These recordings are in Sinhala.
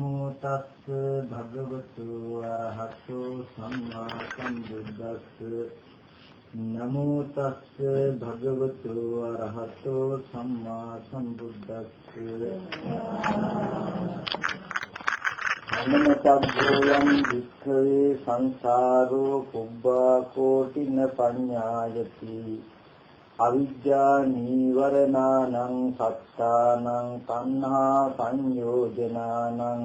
තස්ස භගවතු අරහතෝ සම්මා සම්බුද්දස්ස නමෝ තස්ස භගවතු අරහතෝ සම්මා සම්බුද්දස්ස අනමතබ්බෝයං වික්ඛවේ සංසාරෝ පුබ්බා කෝටින පඤ්ඤායති අවිජ්ජා නීවරණානං සත්තානං තණ්හා සංයෝජනානං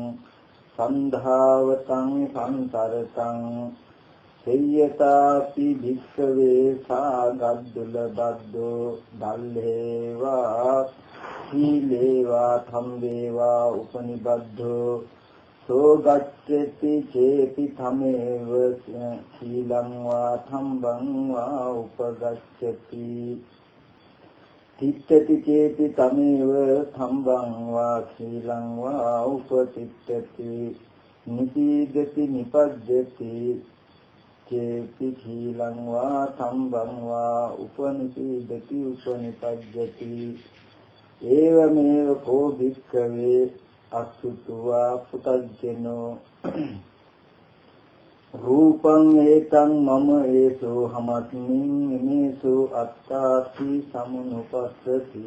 සන්ධාවතං සංතරතං සේයතාපි භික්ඛවේ සාගද්දුල බද්දෝ දල්ලේවා සීලේවා ධම්මේවා උපනිබද්දෝ සෝ ගච්ඡති චේති තමේව සීලං වා ධම්මං වා උපගච්ඡති. තිත්තති චේති තමේව ධම්මං වා සීලං වා උපතිත්තති. නිපීදති නිපද්දති චේති සීලං වා ධම්මං වා උපනිපීදති උපනිපද්දති ඒවමේව කෝ භික්ඛවේ අසුතුවා පුතජ්ජනෝ රූපං ඒතං මම ඒසෝ හමස්මින් මේසු අත්තාසි සමුනුපස්සති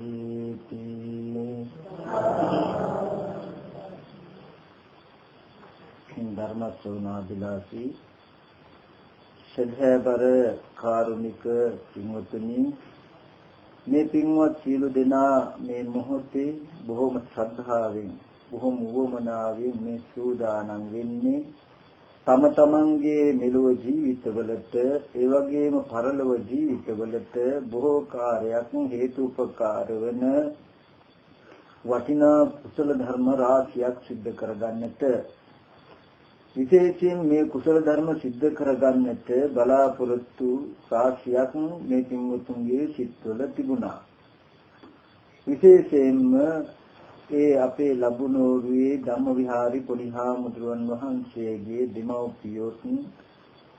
ධර්ම ශ්‍රවණාදිලාසී සදහැබර කාරුණික පින්වතුනි මේ පින්වත් සියලු දෙනා මේ මොහොතේ බොහොම ශ්‍රද්ධාවෙන් බොහොම උවමනාවෙන් මේ සූදානම් වෙන්නේ තම තමන්ගේ මෙලොව ජීවිතවලට ඒ වගේම පරලොව ජීවිතවලට බොහෝ කාර්යයක් හේතුපකාර වන වටිනා කුසල ධර්ම රාශියක් සිද්ධ කරගන්නට. විශේෂයෙන් මේ කුසල ධර්ම සිද්ධ කරගන්නට බලාපොරොත්තු රාශියක් මේ පින්වතුන්ගේ සිත්වල තිබුණා. විශේෂයෙන්ම ඒ අපේ ලබුනෝරුවේ ධම්මවිහාරි පොලිහා මුද්‍රවන් වහන්සේගේ දෙමව්පියොත්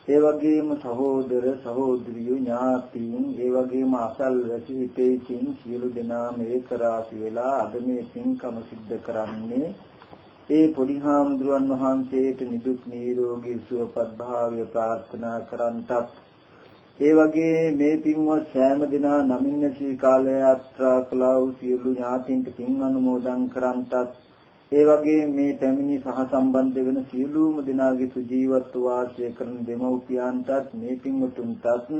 ඒ වගේම සහෝදර සහෝදරියෝ ඥාතීන් ඒ වගේම අසල්වැසි හිතේකින් සියලු දෙනාම ඒක රාශි වෙලා අද මේ පින්කම සිද්ධ කරන්නේ. ඒ පොලිහා මුද්‍රවන් වහන්සේට නිදුක් නිරෝගී සුවපත් භාවය ප්‍රාර්ථනා කරන්ටත් ඒ වගේ මේ පින්වත් සෑම දිනා නමින්න සී කාල යාත්‍රා කළා වූ සියලු ඥාතීන්ට පින් අනුමෝදන් කරන්ටත් ඒ වගේ මේ පැමිණි සහ සම්බන්ධ වෙන සියලුම දිනාගේ සුජීවත්ව වාසය කරන දෙමව්පියන්ටත් මේ පින්වතුන්ටත්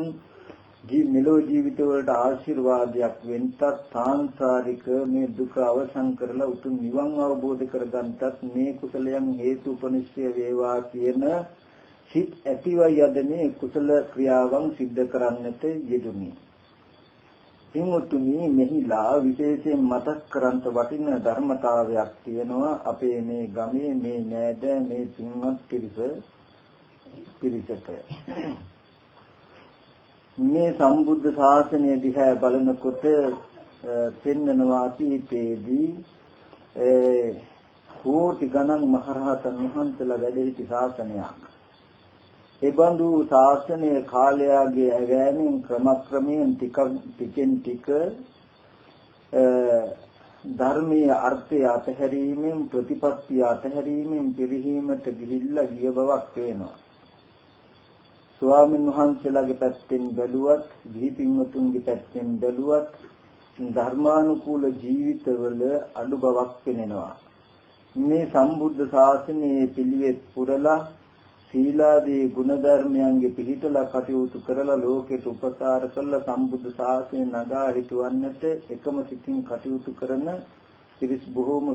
ජී මෙලෝ ජීවිත වලට ආශිර්වාදයක් වෙන්නත් සාංසාරික මේ දුක අවසන් කරලා උතුම් නිවන් අවබෝධ කරගන්නත් මේ කුසලයන් හේතු උපනිශ්‍රය වේවා කියන සිත් ඇතිව යදනේ කුසල ක්‍රියාවන් සිද්ධ කරන්නට යෙදුනි. පින්වත්නි මෙහිලා විශේෂයෙන් මතක් කරන්ත වටින ධර්මතාවයක් තියෙනවා අපේ මේ ගමේ මේ නෑද මේ පින්වත් පිරිස පිරිසට. මේ සම්බුද්ධ ශාසනය දිහා බලනකොට පෙන්නනවා අතීතයේදී කෝටි ගණන් මහරහතන් වහන්සේලා වැඩ සිටි ශාසනයක්. එබඳු ශාසනය කාලයාගේ ඇවෑමෙන් ක්‍රමක්‍රමයෙන් ටික ටිකෙන් ටික ධර්මීය අර්ථය අතහැරීමෙන් ප්‍රතිපත්තිය අතහැරීමෙන් පිරිහීමට ගිහිල්ලා ගිය බවක් පේනවා. ස්වාමීන් වහන්සේලාගේ පැත්තෙන් බැලුවත්, ගිහි පින්වතුන්ගේ පැත්තෙන් බැලුවත් ධර්මානුකූල ජීවිතවල අඩු බවක් පෙනෙනවා. මේ සම්බුද්ධ ශාසනයේ පිළිවෙත් පුරලා සීලාදී ගුණධර්මයන්ගේ පිළිතලා කටයුතු කරලා ලෝකෙට උපකාර කළ සම්බුද්ධ ශාසනය නගා හිටවන්නට එකම සිතින් කටයුතු කරන පිරිස් බොහෝම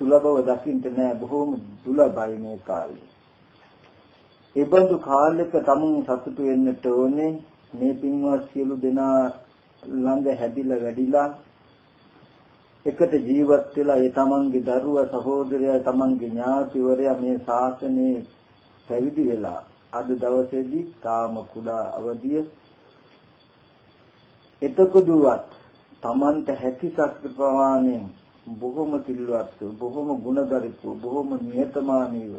සුලභව දකින්න නෑ බොහෝම දුලබයි මේ කාලේ. ඒ බඳු කාලයක තමුන් සතුටු වෙන්නට ඕනේ මේ පින්වත් සියලු දෙනා ළඟ හැදිලා වැඩිලා එකට ජීවත් වෙලා ඒ තමන්ගේ දරුවා සහෝදරයා තමන්ගේ ඥාතිවරයා මේ ශාසනයේ පැවිදි වෙලා අද දවසේදී තාම කුඩා අවදිය. එතකොදුවත් තමන්ට හැකි ශක්ති ප්‍රමාණයෙන් බොහොම සිල්වත් බොහොම ගුණගරුක බොහොම නියතමානීව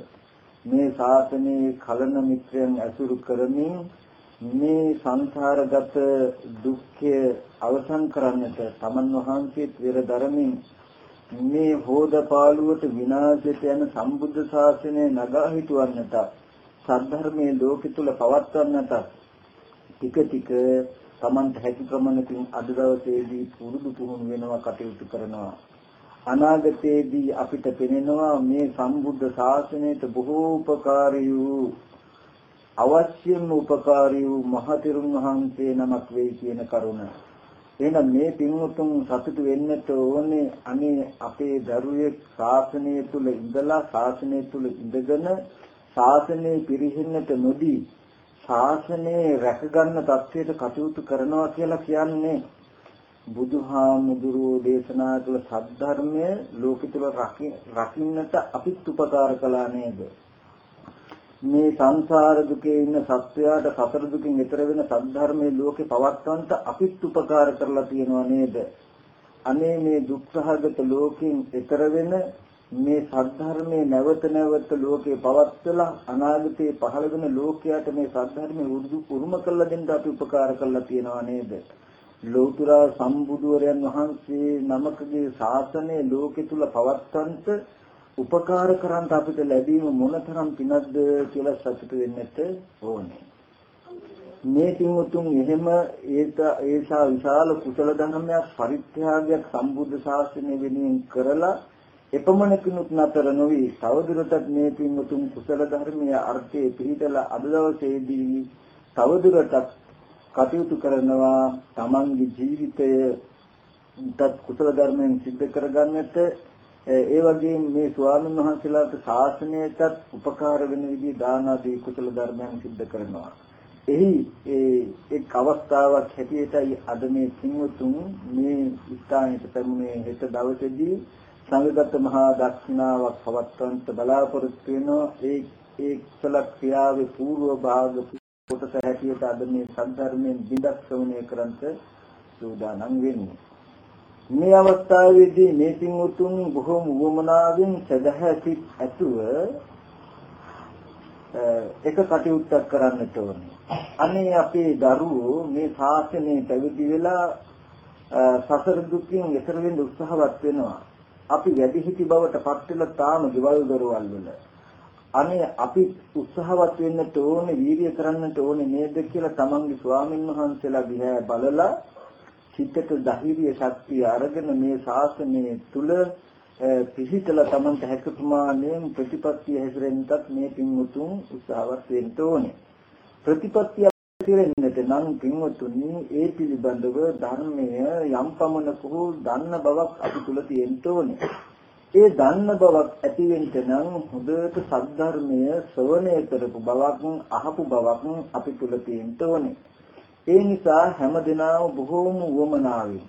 මේ ශාසනයේ කලන මිත්‍රයන් ඇසුරු කරමින් මේ සංසාරගත දුක්ඛය අවසන් කරන්නට තමන් වහන්සේ පෙර ධර්මයෙන් මේ හෝදපාලුවට විනාශයට යන සම්බුද්ධ ශාසනය නගා හිටවන්නට සද්ධර්මයේ ලෝකෙ තුල පවත්වන්නට ටික ටික Tamanට හැකි ප්‍රමාණකින් අද දවසේදී පුරුදු පුහුණු වෙනවා කටයුතු කරනවා. අනාගතයේදී අපිට පෙනෙනවා මේ සම්බුද්ධ ශාසනයට බොහෝ උපකාරී වූ අවශ්‍යම උපකාරී වූ මහතෙරුන් වහන්සේ නමක් වෙයි කියන කරුණ. එහෙනම් මේ පින්වතුන් සතුටු වෙන්නට ඕනේ අනේ අපේ දරුවෙක් ශාසනය තුල ඉඳලා ශාසනය තුල ඉඳගෙන ශාසනය පිරිහෙන්නට නොදී ශාසනය රැකගන්න තත්වයට කටයුතු කරනවා කියලා කියන්නේ බුදුහාමුදුරුවෝ දේශනා කළ සද්ධර්මය ලෝකෙ තුල රකින්නට අපිත් උපකාර කළා නේද? මේ සංසාර දුකේ ඉන්න සත්වයාට සතර දුකින් ඈතර වෙන සද්ධර්මයේ ලෝකේ පවත්වන්නට අපිත් උපකාර කරලා තියෙනවා නේද? අනේ මේ දුක්සහගත ලෝකෙන් ඈතර වෙන මේ සද්ධර්මයේ නැවත නැවත ලෝකේ පවත්වලා අනාගතයේ පහළ වෙන ලෝකයට මේ සද්ධර්මයේ උරුදු උරුම කරලා දෙන්න අපි උපකාර කරලා තියෙනවා නේද? ලෞතර සම්බුදුවරයන් වහන්සේ නමකගේ ශාසනය ලෝකෙ තුල පවත්වන්නට උපකාර කරන්ට අපිට ලැබීම මොනතරම් පිනක්ද කියලා සතුටු වෙන්නට ඕනේ. මේ පින්වතුන් එහෙම ඒත ඒසා විශාල කුසල ධර්මයක් පරිත්‍යාගයක් සම්බුද්ධ ශාසනය වෙනුවෙන් කරලා එපමණකිනුත් නතර නොවි තවදුරටත් මේ පින්වතුන් කුසල ධර්මයේ අර්ථයේ පිළිතලා අද දවසේදී තවදුරටත් කටයුතු කරනවා තමන්ගේ ජීවිතය තත් කුසල ධර්මයෙන් සිද්ධ කරගන්නට ඒ වගේම මේ ස්වාමීන් වහන්සේලාට ශාසනයටත් උපකාර වෙන විදිහේ දාන ආදී කුසල ධර්මයන් සිද්ධ කරනවා. එහි ඒ එක් අවස්ථාවක් හැටියටයි අද මේ සිංහතුන් මේ ස්ථානයට පැමුණේ හෙට දවසේදී සංගත මහා දක්ෂිනාවක් පවත්වන්නට බලාපොරොත්තු වෙනවා. ඒ ඒ කුසල ක්‍රියාවේ పూర్ව භාග කොටස හැටියට අද මේ සද්ධර්මයෙන් බිඳක් ශ්‍රවණය කරන්ට සූදානම් වෙන්නේ. මේ අවස්ථාවේදී මේ පින්වුතුන් බොහෝම වමනාවෙන් සදහැසිත ඇතුව එක කටයුත්තක් කරන්නට ඕනේ. අනේ අපේ දරුවෝ මේ ශාසනය පැවිදි වෙලා සසර දුකින් එතර වෙන්න උත්සාහවත් වෙනවා. අපි වැඩිහිටි බවට පත් වෙලා තාම ගෙවල් දරවල් වල. අනේ අපි උත්සාහවත් වෙන්නට ඕනේ, වීර්ය කරන්නට ඕනේ නේද කියලා තමන්ගේ ස්වාමින් වහන්සේලා දිහා බලලා සිතට ධෛර්ය ශක්තිය අරගෙන මේ ශාසනය තුල පිහිටලා Tamanට හැක ප්‍රමාණයෙන් ප්‍රතිපත්තිය හැසිරෙන්නත් මේ පින්වුතුන් උත්සාහවත් වෙන්න ඕනේ. ප්‍රතිපත්තිය හැසිරෙන්නට නම් පින්වතුනි ඒ පිළිබඳව ධර්මය යම් පමණක හෝ දන්න බවක් අපි තුල තියෙන්න ඕනේ. ඒ දන්න බවක් ඇති වෙන්න නම් හොඳට සද්ධර්මය ශ්‍රවණය කරපු බවක් අහපු බවක් අපි තුල තියෙන්න ඕනේ. ඒ නිසා හැම දිනම බොහෝම වමනාවෙන්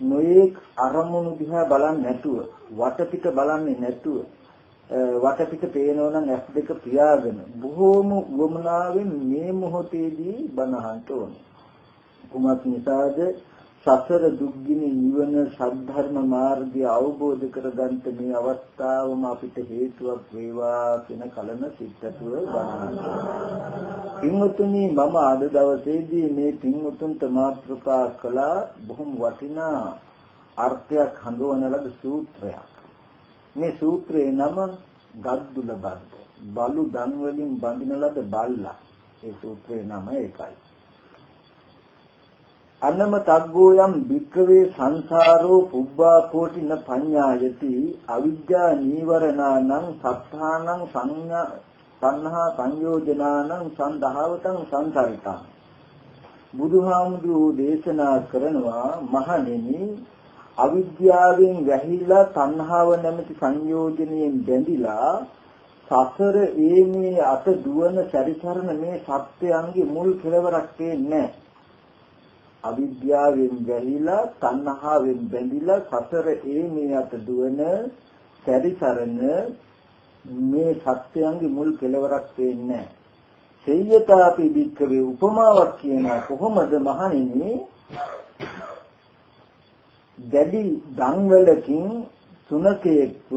නොයේක් අරමුණු දිහා බලන්නේ නැතුව වටපිට බලන්නේ නැතුව වටපිට පේනවා නම් ඇස් දෙක පියාගෙන බොහෝම වමනාවෙන් මේ මොහොතේදී බනහන්න ඕනේ. කුමක් නිසාද සසර දුක්ගිනි නිවන සද්ධර්ම මාර්ගය අවබෝධ කරගන්න මේ අවස්ථාවම අපිට හේතුවක් වේවා කියන කලන සිත්තුව ගන්නවා. පින්වතුනි මම අද දවසේදී මේ පින්වතුන්ට මාතෘකා කළා බොහොම වටිනා අර්ථයක් හඳුනන ලද සූත්‍රයක්. මේ සූත්‍රයේ නම ගද්දුල බද්ද. බලු දන් වලින් බඳින ලද බල්ලා. ඒ සූත්‍රයේ නම ඒකයි. අනම තග්ගෝ යම් වික්‍රවේ සංසාරෝ පුබ්බා කෝටින පඤ්ඤායති අවිද්‍යා නීවරණානං සත්තානං සංඥා සංහා සංයෝජනානං සන්දහවතං සංසරිතං. බුදුහාමුදුරෝ දේශනා කරනවා මහණෙනි අවිද්‍යාවෙන් වැහිලා තණ්හාව නැමැති සංයෝජනයෙන් බැඳිලා සසර ඒමේ අත දුවන සැරිසරන මේ සත්‍යයන්ගේ මුල් කෙලවරක් දෙන්නේ නැහැ. අවිද්‍යාවෙන් ගැහිලා තණ්හාවෙන් බැඳිලා සසර ඒ මේ අත දුවන සැරිසරන මේ සත්‍යයන්ගේ මුල් කෙලවරක් වෙන්නේ සේයතාපි වික්‍රේ උපමාවක් කියන කොහොමද මහණෙනි? දැඩි දන්වලකින් සුනකයෙක්ව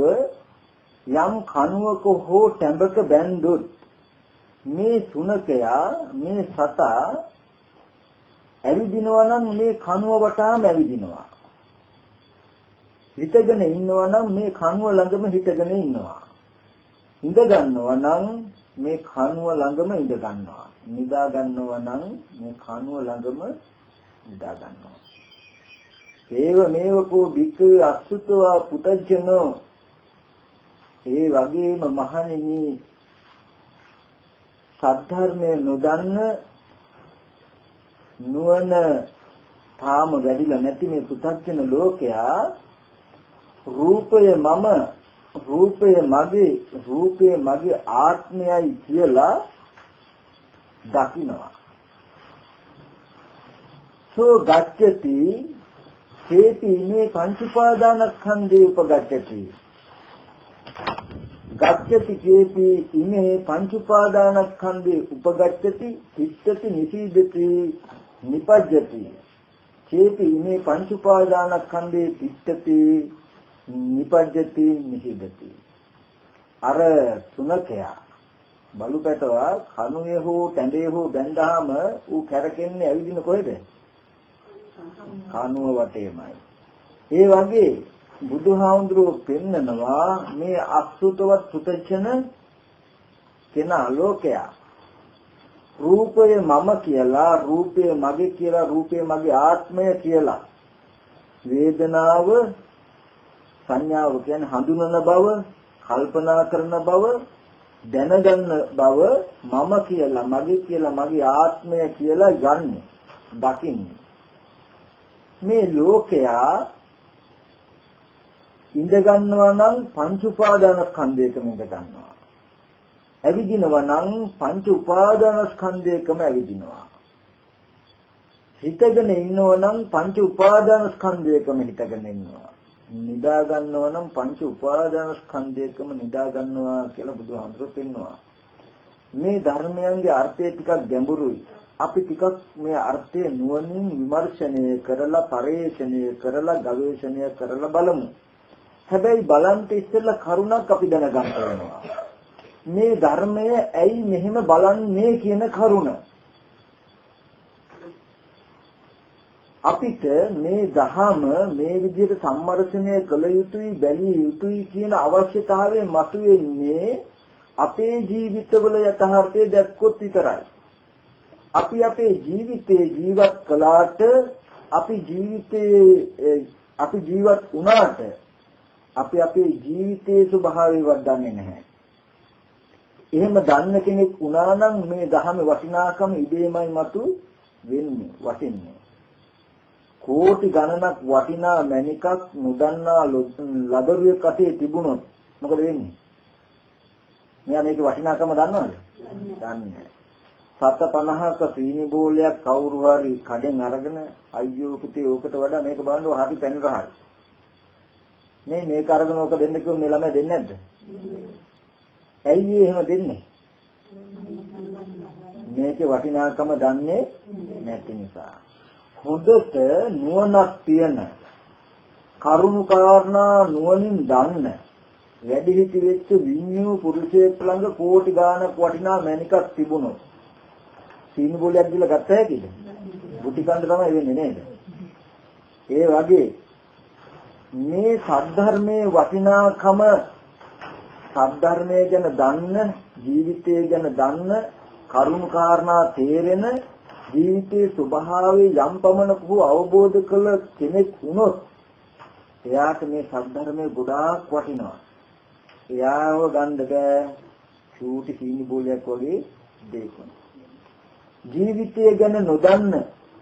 යම් කණුවක හෝ ටැඹක බැන්දොත් මේ සුනකයා මේ සතා ඇවිදිනවා නම් මේ කනුව වටාම ඇවිදිනවා. හිටගෙන ඉන්නවා නම් මේ කනුව ළඟම හිටගෙන ඉන්නවා. ඉඳ ගන්නවා නම් මේ කනුව ළඟම ඉඳ ගන්නවා. නිදා ගන්නවා නම් මේ කනුව ළඟම නිදා ගන්නවා. ඒව මේවකෝ බික්කේ අසුතවා පුතජනෝ ඒ වගේම මහණෙනි සද්ධර්මයේ නොදන්න නුවණ තාම වැඩිලා නැති මේ පුතජන ලෝකයා රූපය මම රූපය මගේ රූපය මගේ ආත්මයයි කියලා දකිනවා. සෝ ගච්ඡති හේති මේ පංච උපාදානස්කන්ධේ උපගච්ඡති. ගච්ඡති කේති ඉමේ පංච උපාදානස්කන්ධේ උපගච්ඡති චිත්තති නිසීදති. නිපජ්ජති චේති ඉමේ පංච උපාදානස්කන්ධේ චිත්තති නිපජ්ජති නිසීදති අර තුනකයා බලු පැටවා කණුවේ හෝ තැඹේ හෝ බැඳාම ඌ කැරකෙන්නේ ඇවිදින කොහෙද? කණුව වටේමයි. ඒ වගේ බුදුහාමුදුරුවෝ පෙන්නනවා මේ අසුතවත් පුතචන කෙනා ලෝකයා රූපය මම කියලා රූපය මගේ කියලා රූපය මගේ ආත්මය කියලා වේදනාව සංඥාව කියන්නේ හඳුනන බව කල්පනා කරන බව දැනගන්න බව මම කියලා මගේ කියලා මගේ ආත්මය කියලා ගන්න දකින්නේ මේ ලෝකයා ඉඳ ගන්නවා නම් පංච උපාදානස්කන්ධයකම ඉඳ ගන්නවා. ඇවිදිනවා නම් පංච උපාදානස්කන්ධයකම ඇවිදිනවා. හිතගෙන ඉන්නවා නම් පංච උපාදානස්කන්ධයකම හිතගෙන ඉන්නවා. නිදා ගන්නවා නම් පංච උපාදානස්කන්ධයකම නිදා ගන්නවා කියලා බුදුහාමුදුරුවෝ පෙන්වනවා. මේ ධර්මයන්ගේ අර්ථය ටිකක් ගැඹුරුයි. අපි ටිකක් මේ අර්ථය නුවණින් විමර්ශනය කරලා පරේක්ෂණය කරලා ගවේෂණය කරලා බලමු. හැබැයි බලන්ට ඉස්සෙල්ලා කරුණක් අපි දැනගන්න වෙනවා. මේ ධර්මය ඇයි මෙහෙම බලන්නේ කියන කරුණ. අපිට මේ දහම මේ විදිහට සම්මර්ෂණය කළ යුතුයි බැලිය යුතුයි කියන අවශ්‍යතාවය මතුවෙන්නේ අපේ ජීවිතවල යථාර්ථය දැක්කොත් විතරයි. අපි අපේ ජීවිතේ ජීවත් කළාට අපි ජීවිතේ අපි ජීවත් වුණාට අපි අපේ ජීවිතයේ ස්වභාවයවත් දන්නේ නැහැ. එහෙම දන්න කෙනෙක් වුණා නම් මේ ධහමේ වටිනාකම ඉබේමයි මතු වෙන්නේ වටින්නේ. කෝටි ගණනක් වටිනා මණිකක් නොදන්නා ලබරුවේ කටේ තිබුණොත් මොකද වෙන්නේ? මෙයා මේක වටිනාකම දන්නවද? දන්නේ සත 50ක සීනි බෝලයක් කවුරු හරි කඩෙන් අරගෙන අයියෝ පුතේ ඕකට වඩා මේක බලන්න හරි පැන රහයි. මේ මේක අරගෙන ඕක දෙන්න කිව්වොත් මේ ළමයා දෙන්නේ නැද්ද? ඇයි එහෙම දෙන්නේ? මේකේ වටිනාකම දන්නේ නැති නිසා. හොඳට නුවණක් තියෙන කරුණු කාරණා නුවණින් දන්න වැඩි හිටි වෙච්ච විඤ්ඤු පුරුෂයෙක් ළඟ කෝටි ගාණක් වටිනා මණිකක් තිබුණොත් සීනි බෝලයක් දීලා ගත්ත හැකිද? බුටි කන්න තමයි වෙන්නේ නේද? ඒ වගේ මේ සද්ධර්මයේ වටිනාකම සද්ධර්මයේ ගැන දන්න ජීවිතය ගැන දන්න කරුණු කාරණා තේරෙන ජීවිතයේ ස්වභාවය යම් පමණක හෝ අවබෝධ කළ කෙනෙක් වුණොත් එයාට මේ සද්ධර්මයේ ගොඩාක් වටිනවා. එයාව ගන්න බෑ චූටි සීනි බෝලයක් වගේ දෙයක්. ජීවිතය ගැන නොදන්න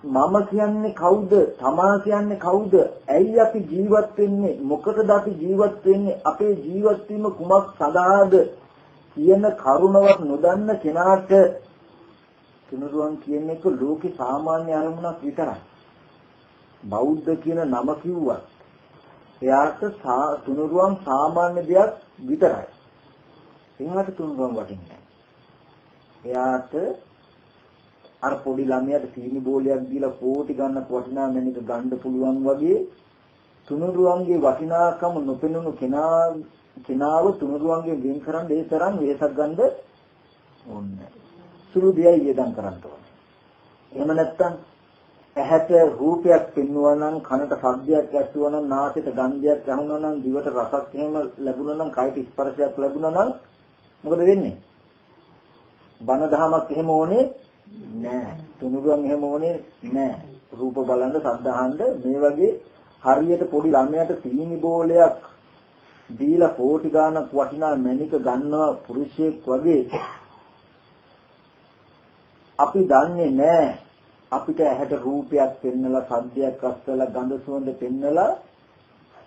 මම කියන්නේ කවුද? තමා කියන්නේ කවුද? ඇයි අපි ජීවත් වෙන්නේ? මොකටද අපි ජීවත් වෙන්නේ? අපේ ජීවත් වීම කුමක් සඳහාද? කියන කරුණවත් නොදන්න කෙනාට තුනුරුවන් කියන එක ලෝකේ සාමාන්‍ය අරමුණක් විතරයි. බෞද්ධ කියන නම කිව්වත් එයාට තුනුරුවන් සාමාන්‍ය දෙයක් විතරයි. එයාට තුනුරුවන් වටින්නේ එයාට අර පොඩි ළමයාට සීනි බෝලයක් දීලා කෝටි ගන්න වටිනා මැනික ගන්න පුළුවන් වගේ තුනුරුවන්ගේ වටිනාකම නොපෙනුණු කෙනා කෙනාව තුනුරුවන්ගේ වෙන් කරන් ඒ තරම් වෙහසක් ගන්න ඕනේ. සුළු දෙයයි වේදම් කරන්න ඕනේ. එහෙම නැත්තම් ඇහැට රූපයක් පෙන්වුවා නම් කනට ශබ්දයක් ඇසුවා නම් නාසයට ගන්ධයක් ඇහුණා නම් දිවට රසක් එහෙම ලැබුණා නම් කයට ස්පර්ශයක් ලැබුණා නම් මොකද වෙන්නේ? බන දහමක් එහෙම ඕනේ නෑ. තුනුරුවන් එහෙම ඕනේ නෑ. රූප බලන්න, ශබ්ද අහන්න මේ වගේ හරියට පොඩි ළමයාට සීනි බෝලයක් දීලා කෝටි ගාණක් වටිනා මැණික ගන්නවා පුරුෂයෙක් වගේ අපි දන්නේ නැහැ අපිට ඇහැට රූපයක් පෙන්නලා සද්දයක් අස්සලා ගඳ සුවඳ පෙන්නලා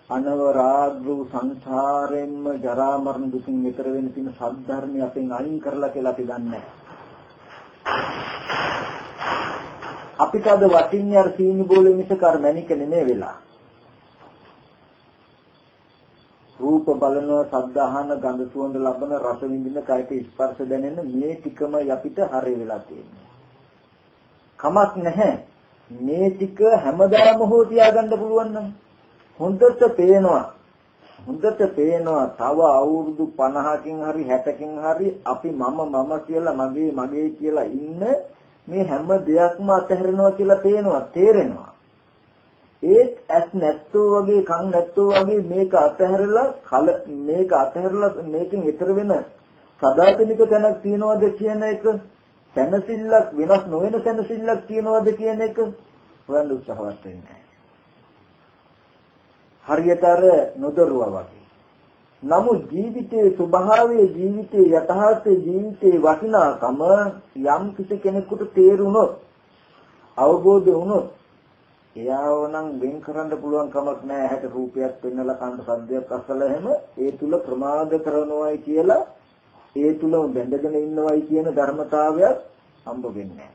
අනවරාග්‍ර සංසාරෙන්ම ජරා මරණ දුකින් ඈතර වෙන්න තියෙන සද්ධර්මය අපෙන් අයින් කරලා කියලා අපි දන්නේ අපිට අද වටින්නේ අර සීනි බෝලෙ මිසක අර මැණික නෙමෙයි වෙලා රූප බලන, ශබ්ද අහන, ගඳ සුවඳ ලබන, රස විඳින, කයට ස්පර්ශ දැනෙන මේ ටිකම අපිට හරි වෙලා තියෙනවා. කමක් නැහැ. මේ ටික හැමදාම හෝ තියාගන්න පුළුවන් නම් හොඳට පේනවා. හොඳට පේනවා තව අවුරුදු 50කින් හරි 60කින් හරි අපි මම මම කියලා මගේ මගේ කියලා ඉන්න මේ හැම දෙයක්ම අතහැරෙනවා කියලා පේනවා තේරෙනවා. ඒත් ඇස් නැත්තෝ වගේ කන් නැත්තෝ වගේ මේක අතහැරලා කල මේක අතහැරලා මේකෙන් ඈතර වෙන සදාතනික තැනක් තියනවද කියන එක තනසිල්ලක් වෙනස් නොවන තනසිල්ලක් තියනවද කියන එක හොයන්න උත්සාහවත් වෙන්නේ හරියට අර නොදරුවා වගේ. නමුත් ජීවිතයේ ස්වභාවයේ ජීවිතයේ යථාර්ථයේ ජීවිතයේ වටිනාකම යම් කිසි කෙනෙකුට තේරුණොත් අවබෝධ වුණොත් එයාව නම් වෙන් කරන්න පුළුවන් කමක් නැහැ හැට රූපයක් පෙන්නලා කන්න සද්දයක් අසලා එහෙම ඒ තුල ප්‍රමාද කරනවායි කියලා ඒ තුලම බැඳගෙන ඉන්නවයි කියන ධර්මතාවයක් හම්බ වෙන්නේ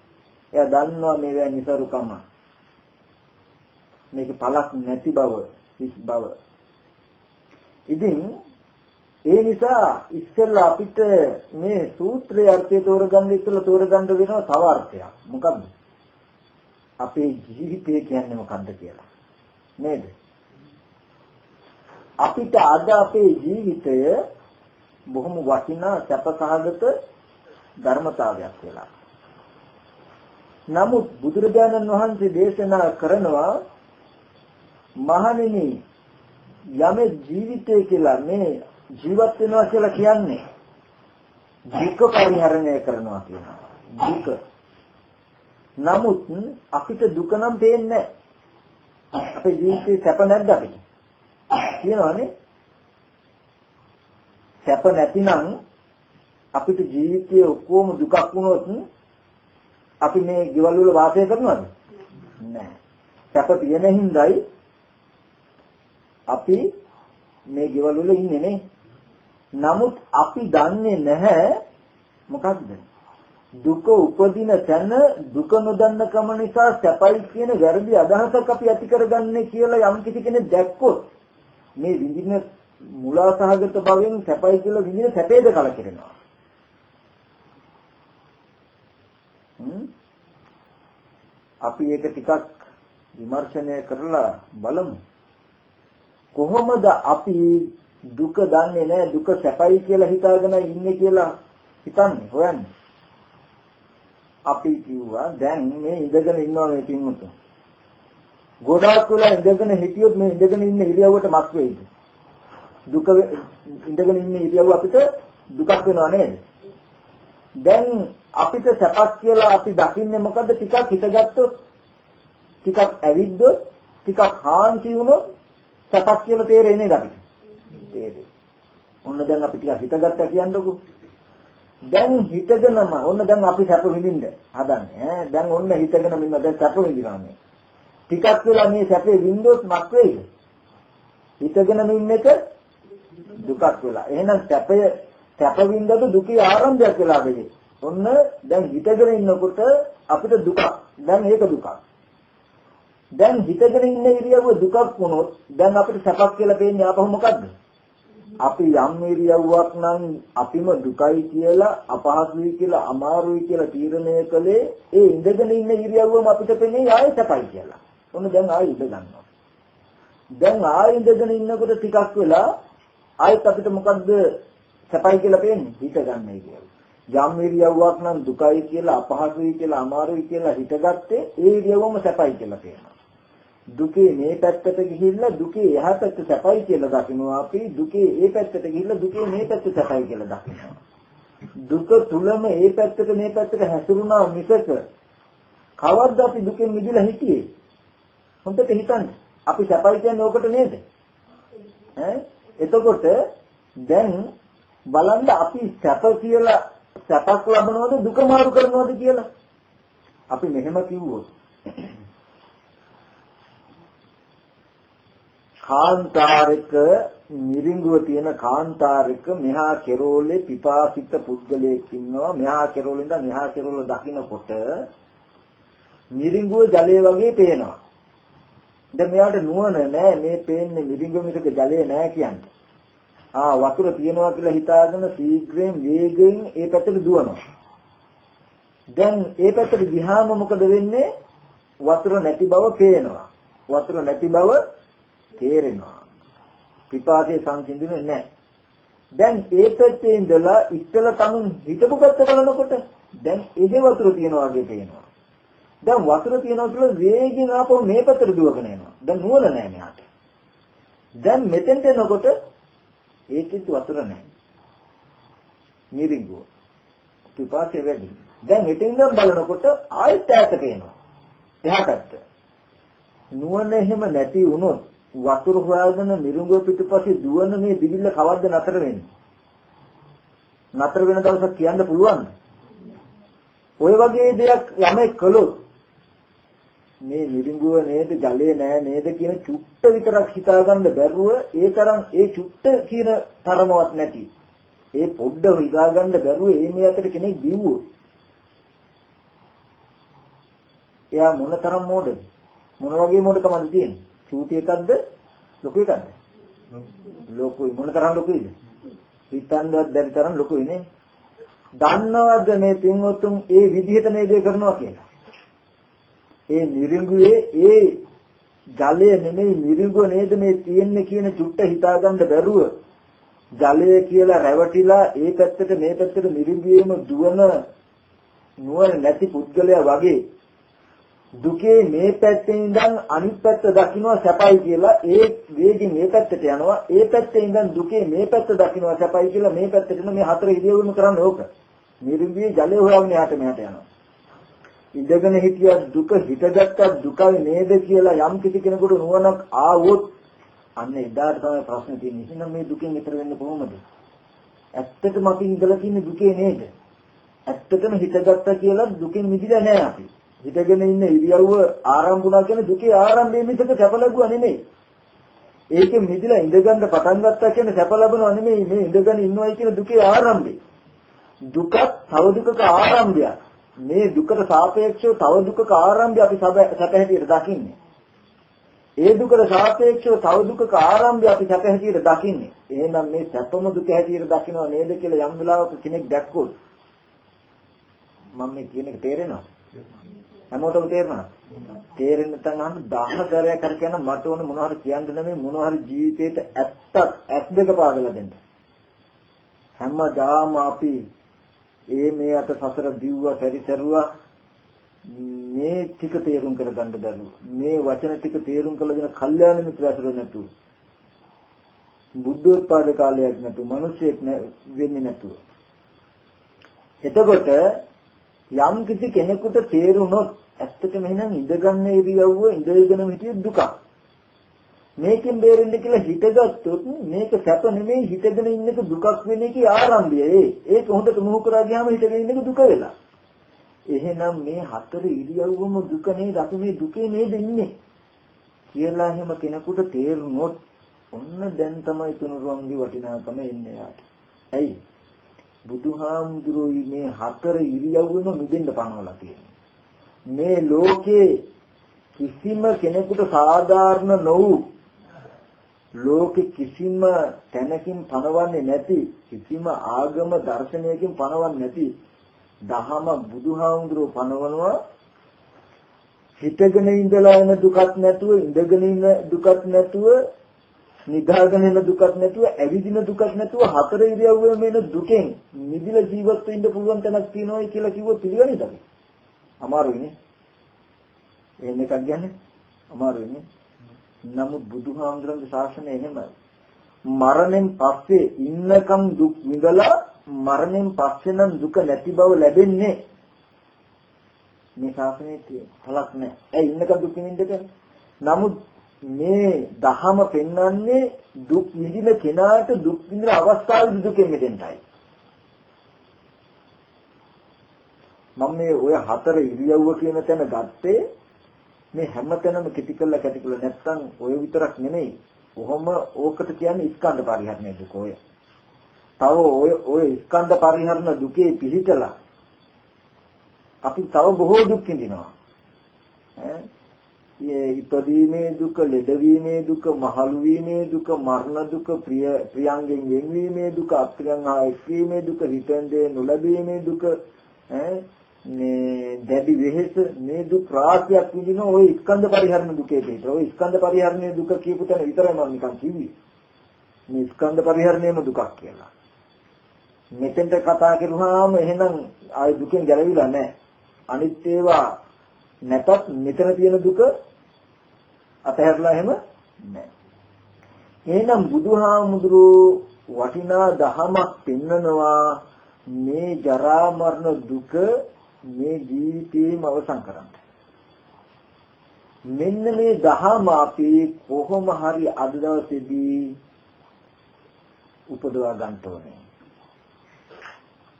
එයා දන්නවා මේවා නිසරුකම. මේක පළක් නැති බව. හිස් බව ඉතින් ඒ නිසා ඉස්සෙල්ලා අපිට මේ සූත්‍රයේ අර්ථය තෝරගන්න ඉස්සෙල්ලා තෝරගන්න වෙනවා තව අර්ථයක් මොකක්ද අපේ ජීවිතය කියන්නේ මොකද්ද කියලා. නේද? අපිට අද අපේ ජීවිතය බොහොම වටිනා සැපසහගත ධර්මතාවයක් කියලා. නමුත් බුදුරජාණන් වහන්සේ දේශනා කරනවා මහණෙනි යමේ ජීවිතය කියලා මේ ජීවත් වෙනවා කියලා කියන්නේ දුක පරිහරණය කරනවා කියනවා. දුක නමුත් අපිට දුක නම් පේන්නේ නැහැ. අපේ ජීවිතේ සැප නැද්ද අපිට? කියනවානේ. සැප නැතිනම් අපිට ජීවිතයේ ඔක්කොම දුකක් වුණොත් අපි මේ ගෙවල් වල වාසය කරනවද? නැහැ. සැප තියෙන හින්දායි අපි මේ ගෙවල් වල ඉන්නේ නේ. නමුත් අපි දන්නේ නැහැ මොකක්ද? දුක උපදින තැන දුක නොදන්න කම නිසා සැපයි කියන වැරදි අදහසක් අපි ඇති කරගන්නේ කියලා යම් කිසි කෙනෙක් දැක්කොත් මේ විඳින මුලාසහගත භවෙන් සැපයි කියලා විඳින සැපේද කලකිරෙනවා. අපි ඒක ටිකක් විමර්ශනය කරලා බලමු. කොහොමද අපි දුක දන්නේ නැහැ දුක සැපයි කියලා හිතාගෙන ඉන්නේ කියලා හිතන්නේ හොයන්නේ අපි කිව්වා දැන් මේ ඉඳගෙන ඉන්නවා මේ පින්මුතු. ගොඩාක් වෙලා ඉඳගෙන හිටියොත් මේ ඉඳගෙන ඉන්න ඉරියව්වට මත් වෙයිද? දුක ඉඳගෙන ඉන්න ඉරියව්ව අපිට දුකක් වෙනව නේද? දැන් අපිට සැපක් කියලා අපි දකින්නේ මොකද්ද? ටිකක් හිතගත්තොත් ටිකක් ඇවිද්දොත් ටිකක් හාන්සි වුණොත් සැපක් කියලා තේරෙන්නේ නේද අපිට? තේරෙන්නේ. ඔන්න දැන් අපි ටිකක් හිතගත්තා කියන්නකෝ. දැන් හිතගෙනම ඔන්න දැන් අපි සැප විඳින්න හදන්නේ ඈ. දැන් ඔන්න හිතගෙන මෙන්න දැන් සැප විඳිනවා මේ ටිකක් වෙලා මේ සැපේ විඳොත් මත් වෙයිද? හිතගෙන ඉන්න එක දුකක් වෙලා. එහෙනම් සැපය සැප විඳද දුකේ ආරම්භයක් වෙලා වෙයි. ඔන්න දැන් හිතගෙන ඉන්නකොට අපිට දුක දැන් ඒක දුකක්. දැන් හිතගෙන ඉන්න ඉරියව්ව දුකක් වුණොත් දැන් අපිට සැපක් කියලා පේන්නේ ආපහු මොකද්ද අපි යම් ඉරියව්වක් නම් අපිම දුකයි කියලා අපහසුයි කියලා අමාරුයි කියලා තීරණය කළේ ඒ ඉඳගෙන ඉන්න ඉරියව්වම අපිට පෙනේ ආයෙ සැපයි කියලා. ඔන්න දැන් ආයෙ ඉඳ ගන්නවා. දැන් ආයෙ ඉඳගෙන ඉන්නකොට ටිකක් වෙලා ආයෙත් අපිට මොකද්ද සැපයි කියලා පේන්නේ? හිත ගන්නයි කියලා. යම් ඉරියව්වක් නම් දුකයි කියලා අපහසුයි කියලා අමාරුයි කියලා හිතගත්තේ ඒ ඉරියව්වම සැපයි කියලා කියනවා. දුකේ මේ පැත්තට ගිහිල්ලා දුකේ එහා පැත්ත සැපයි කියලා දකිනවා අපි දුකේ ඒ පැත්තට ගිහිල්ලා දුකේ මේ පැත්ත සැපයි කියලා දකිනවා. දුක තුලම ඒ පැත්තට මේ පැත්තට හැසිරුණා මිසක කවද්ද අපි දුකෙන් මිදලා හිටියේ? හොඳට හිතන්න. අපි සැපයි කියන්නේ ඕකට නේද? ඈ එතකොට දැන් බලන්න අපි සැප කියලා සැපක් ලබනවද දුක මාරු කරනවද කියලා අපි මෙහෙම කිව්වොත් කාන්තාරික මිරිඟුව තියෙන කාන්තාරික මෙහා කෙරෝලේ පිපාසිත පුද්ගලයෙක් ඉන්නවා මෙහා කෙරෝලෙන් ඉඳන් මෙහා කෙරෝල දකින්නකොට මිරිඟුව ජලය වගේ පේනවා දැන් මෙයාට නුවණ නැහැ මේ පේන්නේ මිරිඟුව මිසක ජලය නැහැ කියන්නේ ආ වතුර තියනවා කියලා හිතාගෙන ශීඝ්‍රයෙන් වේගයෙන් ඒ පැත්තට දුවනවා. දැන් ඒ පැත්තට ගියාම මොකද වෙන්නේ? වතුර නැති බව පේනවා. වතුර නැති බව තේරෙනවා. පිපාසයේ සංසිඳුනේ නැහැ. දැන් ඒ පැත්තේ ඉඳලා ඉස්සල තමුන් හිතපු පැත්ත බලනකොට දැන් එහෙ වතුර තියනවා වගේ පේනවා. දැන් වතුර තියනවා කියලා වේගෙන් ආපහු මේ පැත්තට දුවගෙන යනවා. දැන් නුවණ නැහැ මෙයාට. දැන් මෙතෙන්ට එනකොට ඒකෙත් වතුර නැහැ. මිරිඟුව. පිපාසය වැඩි. දැන් එතෙන් නම් බලනකොට ආයෙත් ඈත පේනවා. එහා පැත්ත. නුවණ එහෙම නැති වුණොත් වතුර හොයාගෙන මිරිඟුව පිටුපස්සේ දුවන මේ දිවිල්ල කවද්ද නතර වෙන්නේ? නතර වෙන දවසක් කියන්න පුළුවන්ද? ඔය වගේ දෙයක් යමෙක් කළොත් මේ මිරිඟුව නේද ජලය නෑ නේද කියන චුට්ට විතරක් හිතාගන්න බැරුව ඒ තරම් ඒ චුට්ට කියන තරමවත් නැති ඒ පොඩ්ඩ හිතාගන්න බැරුව ඒ මේ අතර කෙනෙක් දිව්වොත් එයා මොන තරම් මෝඩද මොන වගේ මෝඩකමද තියෙන්නේ චූටි එකක්ද? ලොකු එකක්ද? ලොකුයි. මොන තරම් ලොකුයිද? හිතන්නවත් බැරි තරම් ලොකුයි නේ. දන්නවද මේ පින්වතුන් ඒ විදිහට මේ දේ කරනවා කියලා? ඒ මිරිඟුවේ ඒ ජලය නෙමෙයි මිරිඟුව නේද මේ තියෙන්නේ කියන චුට්ට හිතාගන්න බැරුව ජලය කියලා රැවටිලා ඒ පැත්තට මේ පැත්තට මිරිඟුවේම දුවන නුවණ නැති පුද්ගලයා වගේ දුකේ මේ පැත්තේ ඉඳන් අනිත් පැත්ත දකින්නවා සැපයි කියලා ඒ වේගින් මේ පැත්තට යනවා ඒ පැත්තේ ඉඳන් දුකේ මේ පැත්ත දකින්නවා සැපයි කියලා මේ පැත්තට යන මේ හතර ඉරියව්වම කරන්නේ ඕක. මිරිඟුවේ ජලය හොයාගෙන යාට මෙහාට යනවා. ඉඳගෙන හිටියත් දුක හිතගත්තත් දුකයි නේද කියලා යම් කිසි කෙනෙකුට නුවණක් ආවොත් අන්න එදාට තමයි ප්‍රශ්නේ තියෙන්නේ. එහෙනම් මේ දුකෙන් ඈතර වෙන්නේ කොහොමද? ඇත්තටම අපි ඉඳලා තියෙන්නේ දුකේ නේද? ඇත්තටම හිතගත්තා කියලා දුකෙන් මිදිලා නැහැ අපි. හිතගෙන ඉන්න ඉරියව්ව ආරම්භ වුණා කියන්නේ දුකේ ආරම්භයේ මිසක සැප ලැබුවා නෙමෙයි. ඒකෙන් මිදිලා ඉඳගන්න පටන් ගත්තා කියන්නේ සැප ලැබුණා නෙමෙයි. මේ ඉඳගෙන ඉන්නවයි කියන දුකේ ආරම්භය. දුකත් තව දුකක ආරම්භයක්. මේ දුකට සාපේක්ෂව තව දුකක ආරම්භය අපි සැප හැටියට දකින්නේ. ඒ දුකට සාපේක්ෂව තව දුකක ආරම්භය අපි සැප හැටියට දකින්නේ. එහෙනම් මේ සැපම දුක හැටියට දකින්නව නේද කියලා යම් වෙලාවක කෙනෙක් දැක්කොත් මම මේ කියන එක තේරෙනවද? හැමෝටම තේරෙනවද? තේරෙන්න නැත්නම් අහන්න දහතරයක් කර කියන මට ඕන මොනවා හරි කියන්න නෙමෙයි මොනවා හරි ජීවිතේට ඇත්තක් ඇස් දෙක පාදලා දෙන්න. හැමදාම අපි ඒ මේ අත සසර දිව්වා පරිසරුවා මේ ටික තේරුම් කරගන්න දරුවා මේ වචන ටික තේරුම් කළගෙන කල්යාණ මිත්‍ර ඇසුර නැතුව බුද්ධෝත්පාද කාලයක් නැතුව මිනිසෙක් වෙන්නේ නැතුව එතකොට යම් කිසි කෙනෙකුට තේරුනොත් ඇත්තටම එහෙනම් ඉඳගන්න ඉරියව්ව ඉඳගෙන හිටිය දුකක් මේකෙන් බේරෙන්න කියලා හිතගත්තොත් මේක සැප නෙමෙයි හිතගෙන ඉන්න එක දුකක් වෙන එකේ ආරම්භය. ඒ ඒක හොඳට මුහු කරා ගියාම හිතගෙන ඉන්න එක දුක වෙලා. එහෙනම් මේ හතර ඉරියව්වම දුක නේද අපි මේ දුකේ නේද ඉන්නේ කියලා එහෙම කෙනෙකුට තේරුනොත් ඔන්න දැන් තමයි තුනුරුවන්ගේ වටිනාකම එන්නේ යාට. ඇයි? බුදුහාමුදුරුවෝ මේ හතර ඉරියව්වෙම මිදෙන්න පනවලා තියෙනවා. මේ ලෝකේ කිසිම කෙනෙකුට සාධාරණ නොවු ලෝකෙ කිසිම තැනකින් පනවන්නේ නැති කිසිම ආගම දර්ශනයකින් පනවන්නේ නැති දහම බුදුහාමුදුරුව පනවනවා හිතගෙන ඉඳලා එන දුකක් නැතුව ඉඳගෙන ඉන්න දුකක් නැතුව නිදාගෙන ඉන්න දුකක් නැතුව ඇවිදින දුකක් නැතුව හතර ඉරියව්වෙම එන දුකෙන් නිදිලා ජීවත් වෙන්න පුළුවන් තැනක් තියෙනවායි කියලා කිව්වොත් පිළිගන්නේද? අමාරුයිනේ. එහෙම එකක් කියන්නේ අමාරුයිනේ. නමුත් බුදුහාමුදුරන්ගේ ශාසනය එහෙමයි. මරණයෙන් පස්සේ ඉන්නකම් දුක් විඳලා මරණයෙන් පස්සේ නම් දුක නැති බව ලැබෙන්නේ මේ ශාසනයේ තලක් නැහැ. ඒ ඉන්නකම් දුක් විඳින්නද? නමුත් මේ දහම පෙන්වන්නේ දුක් විඳින කෙනාට දුක් විඳින අවස්ථාවේ දුකෙන් මිදෙන්නයි. මම මේ ඔය හතර ඉරියව්ව කියන තැන ගත්තේ මේ හැමතැනම කිටි කළා කැටි කළා නැත්තම් ඔය විතරක් නෙමෙයි. කොහොම ඕකට කියන්නේ ස්කන්ධ පරිහරණය දුක ඔය. තව ඔය ඔය ස්කන්ධ පරිහරණ දුකේ පිහිටලා අපි තව බොහෝ දුක් විඳිනවා. ඈ ඉපදීමේ දුක, ලෙඩවීමේ දුක, මහලු වීමේ දුක, මරණ දුක, ප්‍රිය ප්‍රියංගෙන් වෙන්වීමේ දුක, අප්‍රියං හා එක්වීමේ දුක, හිතෙන්දේ නොලැබීමේ දුක, ඈ මේ දැඩි වෙහෙස මේ දුක් රාශියක් විඳින ওই ස්කන්ධ පරිහරණ දුකේ පිට. ওই ස්කන්ධ පරිහරණයේ දුක කියපු තැන විතරයි මම නිකන් කිව්වේ. මේ ස්කන්ධ පරිහරණයම දුකක් කියලා. මෙතෙන්ට කතා කරුවාම එහෙනම් ආයි දුකෙන් ගැලවිලා නැහැ. අනිත් ඒවා නැතත් මෙතන තියෙන දුක අතහැරලා එහෙම නැහැ. එහෙනම් බුදුහාමුදුරුවෝ වටිනා දහමක් පෙන්නනවා මේ ජරා මරණ දුක මේ ජීවිතේම අවසන් කරන්න. මෙන්න මේ දහම අපි කොහොම හරි අද දවසේදී උපදවා ගන්න ඕනේ.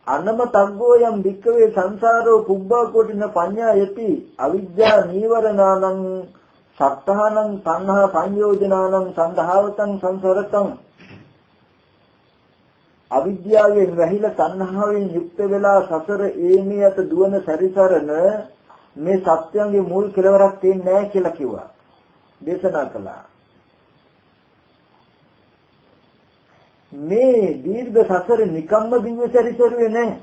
අනමතග්ගෝ යම් වික්කවේ සංසාරෝ පුබ්බා කොටින පඤ්ඤා යති අවිද්‍යා නීවරණානං සත්තානං සංහා සංයෝජනානං සන්දහවතං සංසරතං අවිද්‍යාවෙන් වැහිලා තණ්හාවෙන් යුක්ත වෙලා සසර ඒමේ යත දුවන සැරිසරන මේ සත්‍යයන්ගේ මුල් කෙලවරක් තියෙන්නේ නැහැ කියලා කිව්වා. දේශනා කළා. මේ දීර්ඝ සසර නිකම්ම දිව්‍ය සැරිසරුවේ නැහැ.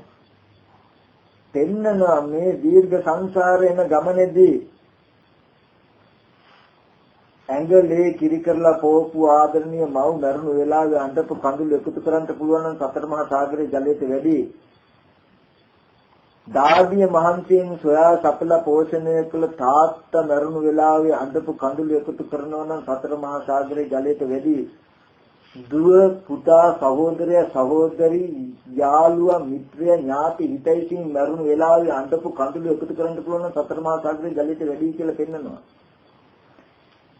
පෙන්නනවා මේ දීර්ඝ සංසාරේන ගමනේදී ඇඟලේ කිරි කරලා පෝපු ආදරණීය මව් මරුණු වෙලාවේ අඬපු කඳුළු එකතු කරන්න පුළුවන් නම් සතර මහා සාගරයේ ජලයට වැඩි. දාර්ඩිය මහන්සියෙන් සොයා සපලා පෝෂණය කළ තාත්තා මරුණු වෙලාවේ අඬපු කඳුළු එකතු කරනවා නම් සතර මහා සාගරයේ ජලයට වැඩි. දුව පුතා සහෝදරය සහෝදරි යාළුවා මිත්‍රය ඥාති හිතයිසින් මරුණු වෙලාවේ අඬපු කඳුළු එකතු කරන්න පුළුවන් නම් සතර මහා සාගරයේ ජලයට වැඩි කියලා පෙන්නනවා.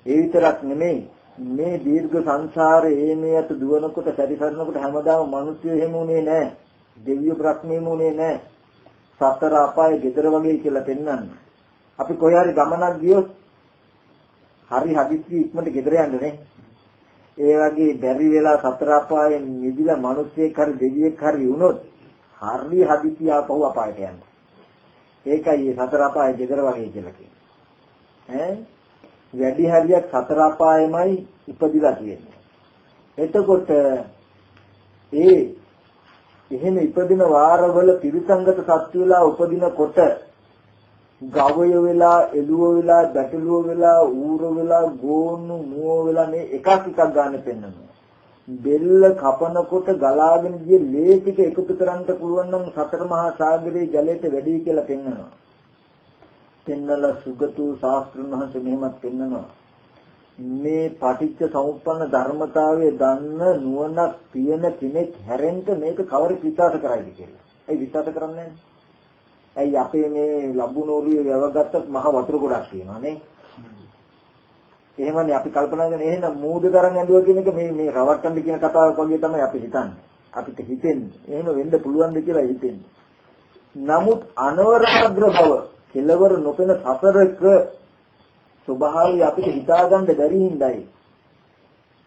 ඒ විතරක් නෙමෙයි මේ දීර්ඝ සංසාරයේ මේ අත දුවනකොට පරිසරනකොට හැමදාම මිනිස්සු එහෙම උනේ නැහැ. දෙවියෝ ප්‍රඥේම උනේ නැහැ. සතර අපායේ gedara වගේ කියලා පෙන්වන්නේ. අපි කොහේ හරි ගමනක් ගියොත් හරි හදිස්සි ඉක්මනට gedara යන්නේ ඒ වගේ බැරි වෙලා සතර අපායෙන් නිදිලා මිනිස්සෙක් හරි දෙවියෙක් හරි වුණොත් හරි හදිස්සි ආපහු අපායට යන්නේ. ඒකයි සතර අපායේ gedara වගේ කියලා කියන්නේ. ඈ වැඩි හරියක් සතර අපායමයි ඉපදිලා තියෙන්නේ. එතකොට ඒ එහෙම ඉපදින වාරවල පිරිසංගත සත්‍ය වෙලා උපදිනකොට ගවය වෙලා එළුව වෙලා බැටළුව වෙලා ඌර වෙලා ගෝන්නු මුව වෙලා මේ එකක් එකක් ගන්න පෙන්වනවා. බෙල්ල කපනකොට ගලාගෙන ගිය ලේ ටික එකතු කරන්න පුළුවන් නම් සතර මහා සාගරයේ ජලයට වැඩි කියලා පෙන්වනවා. පෙන්නලා සුගතු ශාස්ත්‍රඥ වහන්සේ මෙහෙමත් පෙන්නනවා මේ පටිච්ච සමුප්පන්න ධර්මතාවය දන්න නුවණක් තියෙන කෙනෙක් හැරෙන්න මේක කවර විශ්වාස කරයිද කියලා. ඒ විශ්වාස කරන්නේ ඇයි අපේ මේ ලබුනෝරුවේ වැවගත්තත් මහ වතුර ගොඩක් තියෙනවා නේ. එහෙමනේ අපි කල්පනා කරන එහෙනම් මූද තරම් ඇඬුවා කියන එක මේ මේ රවට්ටන්න කියන කතාවක් වගේ තමයි අපි හිතන්නේ. අපිට හිතෙන්නේ. එහෙම වෙන්න පුළුවන්ද කියලා හිතෙන්නේ. නමුත් අනවරාග්‍ර බව කෙලවර නොපෙන සතරක ස්වභාවය අපිට හිතාගන්න බැරි හින්දායි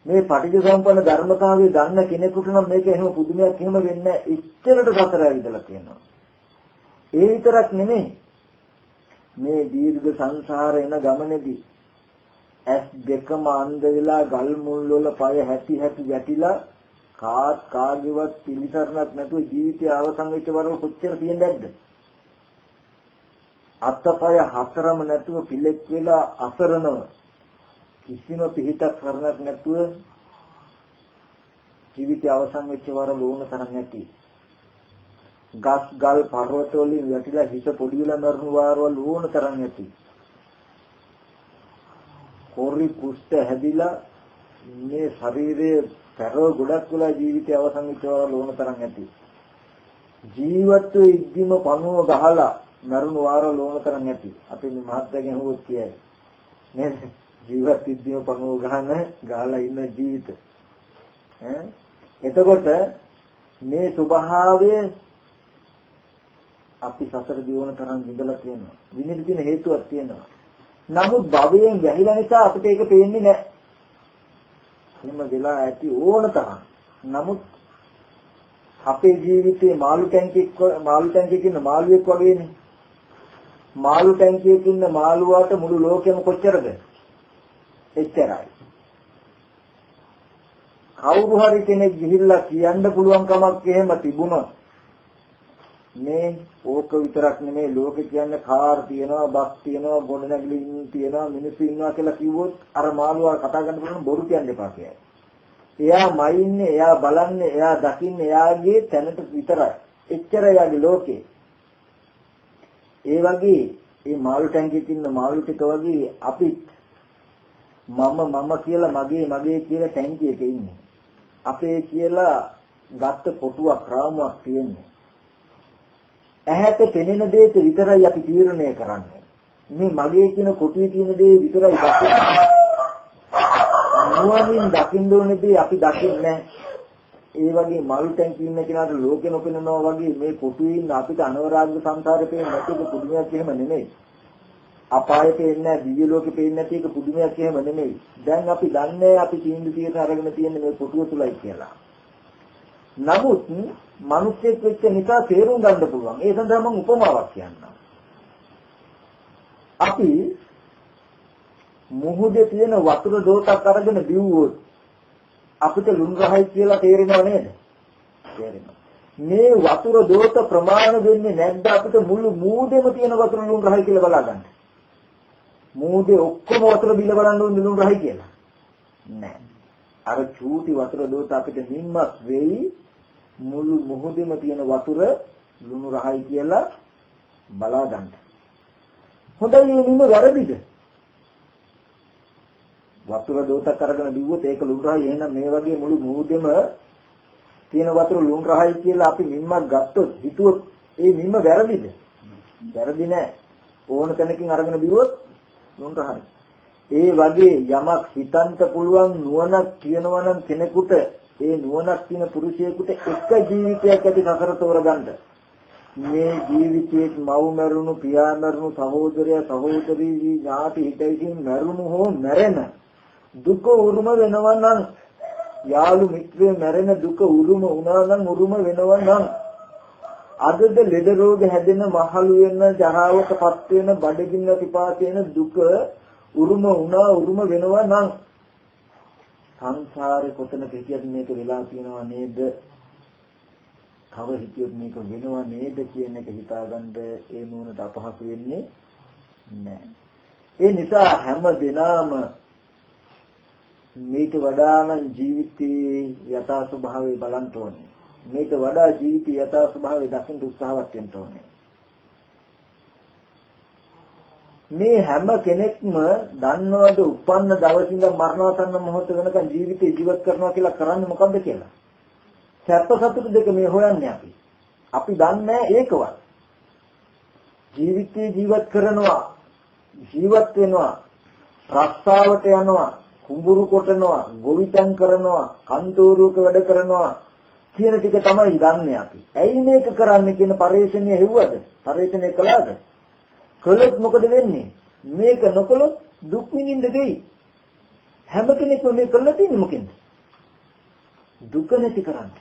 මේ පටිච්චසමුප්පන්න ධර්මතාවය දන්න කෙනෙකුට නම් මේක එහෙම පුදුමයක් එහෙම වෙන්නේ නැහැ. ඉච්ඡරට සතර ඇවිදලා තියෙනවා. ඒ විතරක් නෙමෙයි. මේ දීර්ඝ සංසාර එන ගමනේදී ඇස් දෙකම අන්ධ වෙලා ගල් මුල් වල පය හැටි හැටි යටිලා කාත් කාගේවත් පිළිසරණක් නැතුව ජීවිතය අවසන් වෙච්ච වරම කොච්චර තියෙන්නේ නැද්ද? අත්පය හතරම නැතුව පිළෙක් වෙලා අසරණව කිසිම පිහිටක් කරන්නක් නැතුව ජීවිතය අවසන් වෙච්ච වර ලෝණ තරම් ඇති. ගස් ගල් පර්වත වලින් වැටිලා හිත පොඩි වෙලා මරණු වාරවල් ලෝණ තරම් ඇති. කොරි කුෂ්ඨ හැදිලා මේ ශරීරයේ පෙරව ගොඩක් වෙලා ජීවිතය අවසන් වෙච්ච වර ලෝණ තරම් ඇති. ජීවත්ව ඉද්දිම පණුව ගහලා මරුණු වාර ලෝණ තරම් ඇති. අපි මේ මහත්යෙන් හුවොත් කියයි. නේද? ජීවත් ඉද්දිම පණුව ගහන ගහලා ඉන්න ජීවිත. ඈ එතකොට මේ ස්වභාවය අපි සසර දියුණු තරම් විඳලා තියෙනවා. විඳින්න තියෙන හේතුවක් තියෙනවා. නමුත් භවයෙන් වැහිලා නිසා අපිට ඒක පේන්නේ නැහැ. එහෙම වෙලා ඇති ඕන තරම්. නමුත් අපේ ජීවිතේ මාළු ටැංකියක් මාළු ටැංකියක ඉන්න මාළුවෙක් වගේනේ. මාළු ටැංකියක ඉන්න මාළුවාට මුළු ලෝකෙම කොච්චරද? එච්චරයි. කවුරු හරි කෙනෙක් ගිහිල්ලා කියන්න පුළුවන් කමක් එහෙම තිබුණොත් මේ ඕක විතරක් නෙමෙයි ලෝකේ කියන්නේ කාර් තියනවා බස් තියනවා ගොඩනැගිලි තියනවා මිනිස්සු ඉන්නවා කියලා කිව්වොත් අර මාළුවා කතා කරන්න පුළුවන් බොරු කියන්න එපා කියයි. එයා මයින්නේ එයා බලන්නේ එයා දකින්නේ එයාගේ තැනට විතරයි. එච්චර එයාගේ ලෝකේ. ඒ වගේ මේ මාළු ටැංකියක ඉන්න මාළු ටික වගේ අපිත් මම මම කියලා මගේ මගේ කියලා ටැංකියක ඉන්නේ. අපේ කියලා ගත්ත කොටුවක් රාමුවක් තියෙන්නේ. ඇහැට පෙනෙන දේට විතරයි අපි තීරණය කරන්නේ. මේ මගේ කියන කොටුවේ තියෙන දේ විතරයි දකින්නේ. නුවණින් දකින්න ඕනේ දේ අපි දකින්නේ ඒ වගේ මල් ටැංකි ඉන්න කෙනාට ලෝකෙ නොපෙනෙනවා වගේ මේ කොටුවේ ඉන්න අපිට අනවරාග්‍ය සංසාරේ පේන්නේ නැති එක පුදුමයක් එහෙම නෙමෙයි. අපායේ පේන්නේ නැහැ, දිව්‍ය ලෝකෙ පේන්නේ නැති එක පුදුමයක් එහෙම නෙමෙයි. දැන් අපි දන්නේ අපි තීන්දුව తీරන අරගෙන තියෙන මේ කොටුව තුලයි කියලා. නමුත් මිනිස්සෙක් වෙච්ච නිසා තේරුම් ගන්න පුළුවන්. ඒ සඳහා මම උපමාවක් කියන්නම්. අපි මුහුදේ තියෙන වතුර දෝතක් අරගෙන බිව්වොත් අපිට ලුණු රහයි කියලා තේරෙනව නේද? තේරෙනවා. මේ වතුර දෝත ප්‍රමාණ වෙන්නේ නැද්ද අපිට මුළු මූදෙම තියෙන වතුර ලුණු රහයි කියලා බලාගන්න. මූදේ ඔක්කොම වතුර බිල බලන්න ඕනේ ලුණු රහයි කියලා. නෑ. අර චූටි වතුර දෝත අපිට හිම්මත් වෙයි මුළු මොහොතෙම තියෙන වතුර ලුණු රහයි කියලා බලා ගන්න. හොඳයි මේ නිම වැරදිද? වතුර දෝතක් අරගෙන බිව්වොත් ඒක ලුණු රහයි එහෙනම් මේ වගේ මුළු මොහොතෙම තියෙන වතුර ලුණු රහයි කියලා අපි මිම්මක් ගත්තොත් හිතුවොත් ඒ මිම්ම වැරදිද? වැරදි නෑ. ඕන තැනකින් අරගෙන බිව්වොත් ලුණු රහයි. ඒ වගේ යමක් හිතන්ට පුළුවන් නුවණක් කියනවා නම් කෙනෙකුට ඒ නුවණක් තියෙන පුරුෂයෙකුට එක ජීවිතයක් ඇති සසර තෝරගන්න. මේ ජීවිතයේ මව් මරුණු පියා මරුණු සහෝදරයා සහෝදරී ඥාති හිතයිකින් මරුණු හෝ මැරෙන දුක උරුම වෙනවා නම් යාළු මිත්‍රයෝ මැරෙන දුක උරුම වුණා නම් උරුම වෙනවා නම් අදද ලෙඩ රෝග හැදෙන මහලු වෙන ජරාවකපත් වෙන බඩගින්න පිපාස වෙන දුක උරුම වුණා උරුම වෙනවා නම් සංසාරේ කොතනක හිටියත් මේක වෙලා තියෙනවා නේද? කව හිටියොත් මේක වෙනව නේද කියන එක හිතාගන්න ඒ නුවණට අපහසු වෙන්නේ නැහැ. ඒ නිසා හැම දිනම මේක වඩා නම් ජීවිතයේ යථා ස්වභාවය බලන්න ඕනේ. මේක වඩා ජීවිතයේ යථා ස්වභාවය දකින්න උත්සාහවත් වෙන්න ඕනේ. මේ හැම කෙනෙක්ම දන්නවද උපන්න දවසින් ඉඳන් මරණාසන්න මොහොත වෙනකන් ජීවිතේ ජීවත් කරනවා කියලා කරන්නේ මොකද්ද කියලා? සැප සතුට දෙක මේ හොයන්නේ අපි. අපි දන්නේ ඒකවත්. ජීවිතේ ජීවත් කරනවා ජීවත් වෙනවා රස්සාවට යනවා කුඹුරු කොටනවා ගොවිතැන් කරනවා කන්තෝරුවක වැඩ කරනවා කියන ටික තමයි දන්නේ අපි. ඇයි මේක කරන්නේ කියන පරිශ්‍රණය හෙව්වද? පරිශ්‍රණය කළාද? කළොත් මොකද වෙන්නේ? මේක නොකළොත් දුක් විඳින්න දෙයි. හැම කෙනෙක්ම මේ කළා තියෙන්නේ මොකෙන්ද? දුක නැති කරන්න.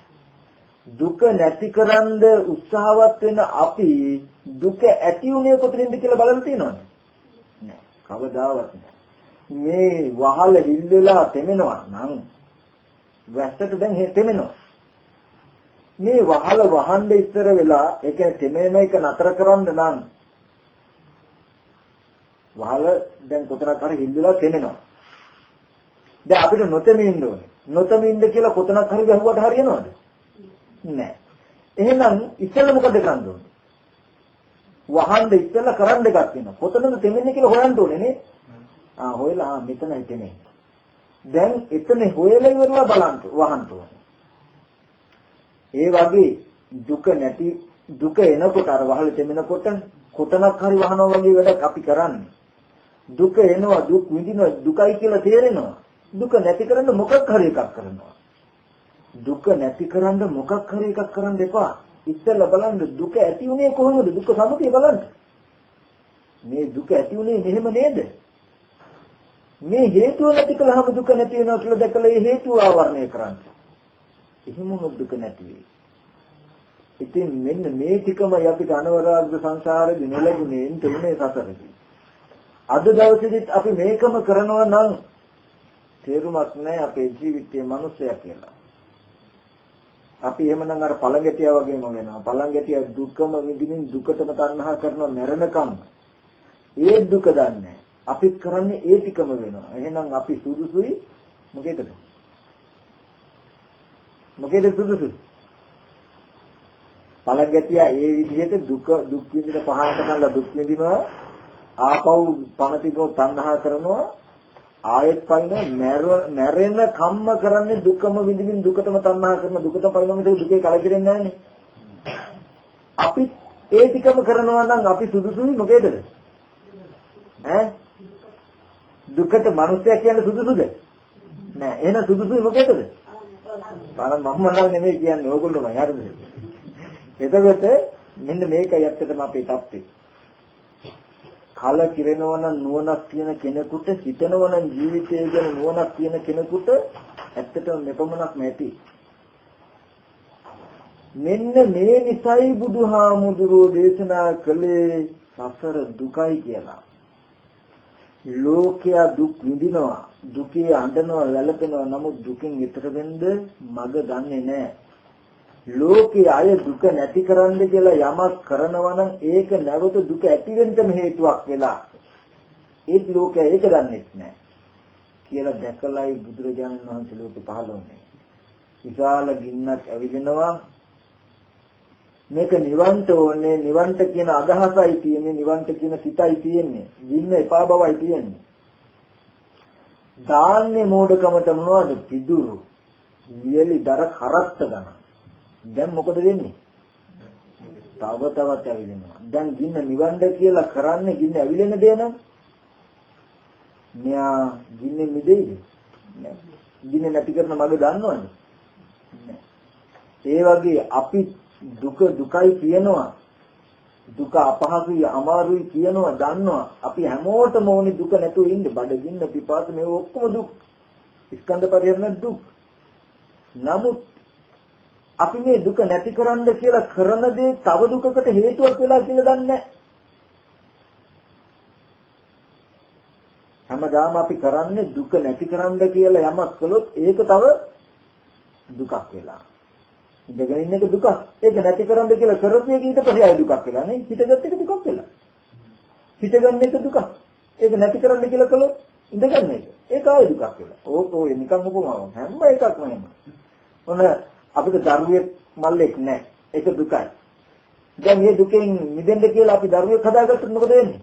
දුක නැති කරන්න උත්සාහවත් වෙන අපි දුක ඇති උනේ කොතනින්ද කියලා බලන්න තියෙනවද? නෑ. කවදාවත් නෑ. මේ වහල හිල්ලලා තෙමෙනවා නම් වැස්සට දැන් තෙමෙනවා. මේ වහල වහන්න ඉස්සර වෙලා ඒ කියන්නේ තෙමෙන එක නතර කරන්න නම් වහල දැන් කොතරක් හරි හින්දලා තෙමෙනවා. දැන් අපිට නොතෙමින් ඉන්න ඕනේ. නොතෙමින් ඉන්න කියලා කොතනක් හරි ගහුවට හරියනවද? නෑ. එහෙනම් ඉස්සෙල්ලා මොකද කරන්න ඕනේ? වහන්න ඉස්සෙල්ලා කරන්න එකක් වෙනවා. කොතනද තෙමෙන්නේ කියලා හොයන්න ඕනේ නේ. ආ හොයලා ආ මෙතනයි තෙමෙන්නේ. දැන් එතන හොයලා ඉවරලා බලන්න වහන්න ඕනේ. ඒ වගේ දුක නැති දුක එනකොට අර වහල තෙමෙනකොට කොතනක් හරි වහනවා වගේ වැඩක් අපි කරන්නේ. දුක එනවා දුක් විඳිනවා දුකයි කියලා තේරෙනවා. දුක නැති කරන්න මොකක් හරි එකක් කරනවා. දුක නැති කරන්න මොකක් හරි එකක් කරන්න එපා. ඉස්සෙල්ලා බලන්න දුක ඇති උනේ කොහොමද? දුක සමුදය බලන්න. මේ දුක ඇති උනේ මෙහෙම නේද? මේ හේතුව නැති කළාම දුක නැති වෙනවා කියලා දැකලා ඒ හේතුව ආවරණය කරන්න. එහෙම දුක නැති වෙයි. ඉතින් මෙන්න මේ ටිකම අපිට අනවරාග්ද සංසාරේ නෙලගුණේ තුනේ සසරේ. අද දවසේදීත් අපි මේකම කරනවා නම් තේරුමක් නැහැ අපේ ජීවිතයේ මිනිසයා කියලා. අපි එහෙමනම් අර පළඟැටියා වගේම වෙනවා. පළඟැටියා දුකම විඳින්න දුකටම තණ්හා කරන මැරෙනකම් ඒ දුක දන්නේ අපි කරන්නේ ඒ ටිකම වෙනවා. එහෙනම් අපි සුදුසුයි මොකේද? මොකේද සුදුසු? පළඟැටියා ඒ විදිහට දුක දුක් විඳින පහකට කනලා දුක් විඳිනවා ආපහු පණ තිබෝ තණ්හා කරනවා ආයෙත් පයින් මැරෙන කම්ම කරන්නේ දුකම විඳින්න දුකටම තණ්හා කරන දුකට පයින්නම දුකේ කලකිරෙන්නේ නැහනේ අපි ඒ ටිකම කරනවා නම් අපි සුදුසුයි මොකේද ඈ දුකට මිනිස්සයා කියන්නේ සුදුසුද? නෑ. එහෙනම් සුදුසුයි මොකේද බලන්න මම නම් නෙමෙයි කියන්නේ. ඕගොල්ලෝමයි හරිද? එතකොට මෙන්න මේකයි ඇත්තටම අපේ தත්ත්වය කල කිරෙනවා නම් නුවණක් තියෙන කෙනෙකුට හිතනවා නම් ජීවිතය ගැන නුවණක් තියෙන කෙනෙකුට ඇත්තටම මෙපමණක් නැති. මෙන්න මේ නිසයි බුදුහාමුදුරෝ දේශනා කළේ සසර දුකයි කියලා. ලෝකයා දුක් විඳිනවා දුකේ අඬනවා වැළපෙනවා නමුත් දුකින් ඈතර වෙන්න මඟ දන්නේ නැහැ. ලෝකයේ අය දුක නැති කරන්න කියලා යමක් කරනවා නම් ඒක නැවත දුක ඇති වෙන්නම හේතුවක් වෙලා ඒත් ලෝකය ඒක දන්නේ නැහැ කියලා දැකලායි බුදුරජාණන් වහන්සේ ලෝකෙ පහළ වුණේ. විශාල ගින්නක් ඇවිදිනවා මේක නිවන්ට ඕනේ නිවන්ට කියන අදහසයි තියෙන්නේ නිවන්ට කියන සිතයි තියෙන්නේ ගින්න එපා බවයි තියෙන්නේ. දාන්නේ මෝඩකමට මොනවද පිදුරු වියලි දර කරත්ත ගන්න. දැන් මොකද වෙන්නේ? තව තවත් ඇවිලෙනවා. දැන් ගින්න නිවන්න කියලා කරන්නේ ගින්න ඇවිලෙන දේ නම් මෙයා ගින්නේ මිදෙයිද? නෑ. ගින්න නැති කරන මඟ දන්නවද? ඒ වගේ අපි දුක දුකයි කියනවා. දුක අපහසුයි අමාරුයි කියනවා දන්නවා. අපි හැමෝටම ඕනි දුක නැතුව ඉන්න. බඩගින්න පිපාස මේ ඔක්කොම දුක්. ස්කන්ධ පරිහරණ දුක්. නමුත් අපි මේ දුක නැති කරන්න කියලා කරන දේ තව දුකකට හේතුවක් වෙලා කියලා දන්නේ හැමදාම අපි කරන්නේ දුක නැති කරන්න කියලා යමක් කළොත් ඒක තව දුකක් වෙලා. ඉඳගෙන ඉන්න එක දුකක්. ඒක නැති කරන්න කියලා කරපු එක ඊට පස්සේ ආය දුකක් වෙලා නේ. හිතගත් එක දුකක් වෙලා. හිතගන්න එක දුකක්. ඒක නැති කරන්න කියලා කළොත් ඉඳගන්න එක. ඒක ආය දුකක් වෙලා. ඕක ඔය නිකන් උපමාවක්. හැම එකක්ම එහෙම. ඔන්න අපිට දරුවෙක් මල්ලෙක් නැහැ. ඒක දුකයි. දැන් මේ දුකෙන් මිදෙන්න කියලා අපි දරුවෙක් හදාගත්තොත් මොකද වෙන්නේ?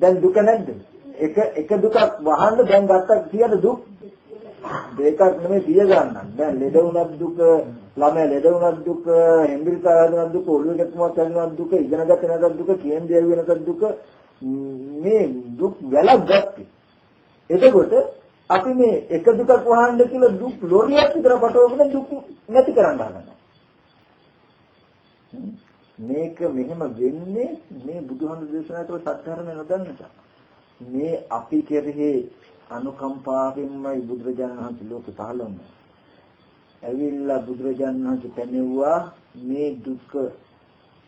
දැන් දුක නැද්ද? එක එක දුකක් වහන්න දැන් ගත්ත කීයද දුක්? දෙකක් නෙමෙයි සිය ගන්නක්. දැන් ලෙඩ වුණත් දුක, ළමයා ලෙඩ වුණත් දුක, හෙම්බිරිකා හැදුණත් දුක, ඔළුවේ ගැටුමක් හැදුණත් දුක, ඉගෙන ගන්න නැතත් දුක, කේන්ද්‍රය වෙනකත් දුක මේ දුක් වැලක් ගත්තේ. එතකොට අපි මේ එක දුකක් වහන්න කියලා දුක් ලොරියක් විතර පටවගෙන දුක් නැති කරන්න හදනවා. මේක මෙහෙම වෙන්නේ මේ බුදුහාමුදුරු දේශනා කළ සත්‍යධර්ම නොදන්නට. මේ අපි කෙරෙහි අනුකම්පාවෙන්මයි බුදුරජාණන් වහන්සේ ලෝකෙ පහළ වුණේ. ඇවිල්ලා බුදුරජාණන් වහන්සේ පැනෙවුවා මේ දුක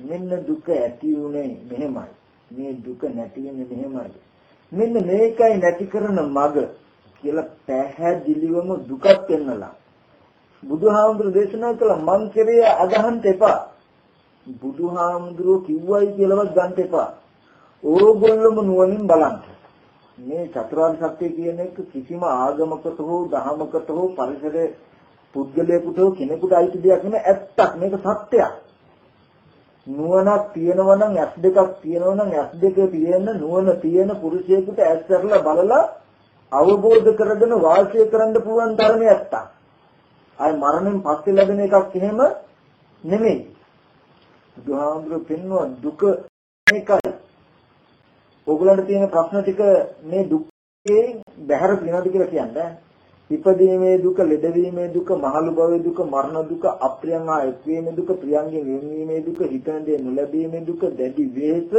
මෙන්න දුක ඇති උනේ මෙහෙමයි. මේ දුක නැති වෙන්නේ මෙහෙමයි. මෙන්න මේකයි නැති කරන මඟ කියලා පැහැදිලිවම දුකක් පෙන්නලා බුදුහාමුදුරු දේශනා කළ මං කෙරේ අදහන්න එපා බුදුහාමුදුරුවෝ කිව්වයි කියලාවත් ගන්න එපා ඕගොල්ලොම නුවණින් බලන්න මේ චතුරාර්ය සත්‍ය කියන එක කිසිම ආගමකට හෝ දහමකට හෝ පරිසර පුද්ගලයෙකුට හෝ කෙනෙකුට අයිති දෙයක් නෙමෙයි ඇත්තක් මේක සත්‍යයක් නුවණක් තියෙනවා නම් ඇස් දෙකක් තියෙනවා නම් ඇස් දෙක තියෙන නුවණ තියෙන පුරුෂයෙකුට ඇස් කරලා බලලා අවබෝධ කරගෙන වාසය කරන්න පුළුවන් ධර්මයක් ඇත්තක්. ආයි මරණයෙන් පස්සේ ලැබෙන එකක් එහෙම නෙමෙයි. බුදුහාමුදුරු පෙන්වන දුක මේකයි. ඕගලන්ට තියෙන ප්‍රශ්න ටික මේ දුකේ බැහැර වෙනවද කියලා කියන්නේ. ඉපදීමේ දුක, ලෙඩවීමේ දුක, මහලු භවයේ දුක, මරණ දුක, අප්‍රියං හා එක්වීමේ දුක, ප්‍රියංගෙන් වෙන්වීමේ දුක, හිතන දේ නොලැබීමේ දුක, දැඩි වෙහෙස,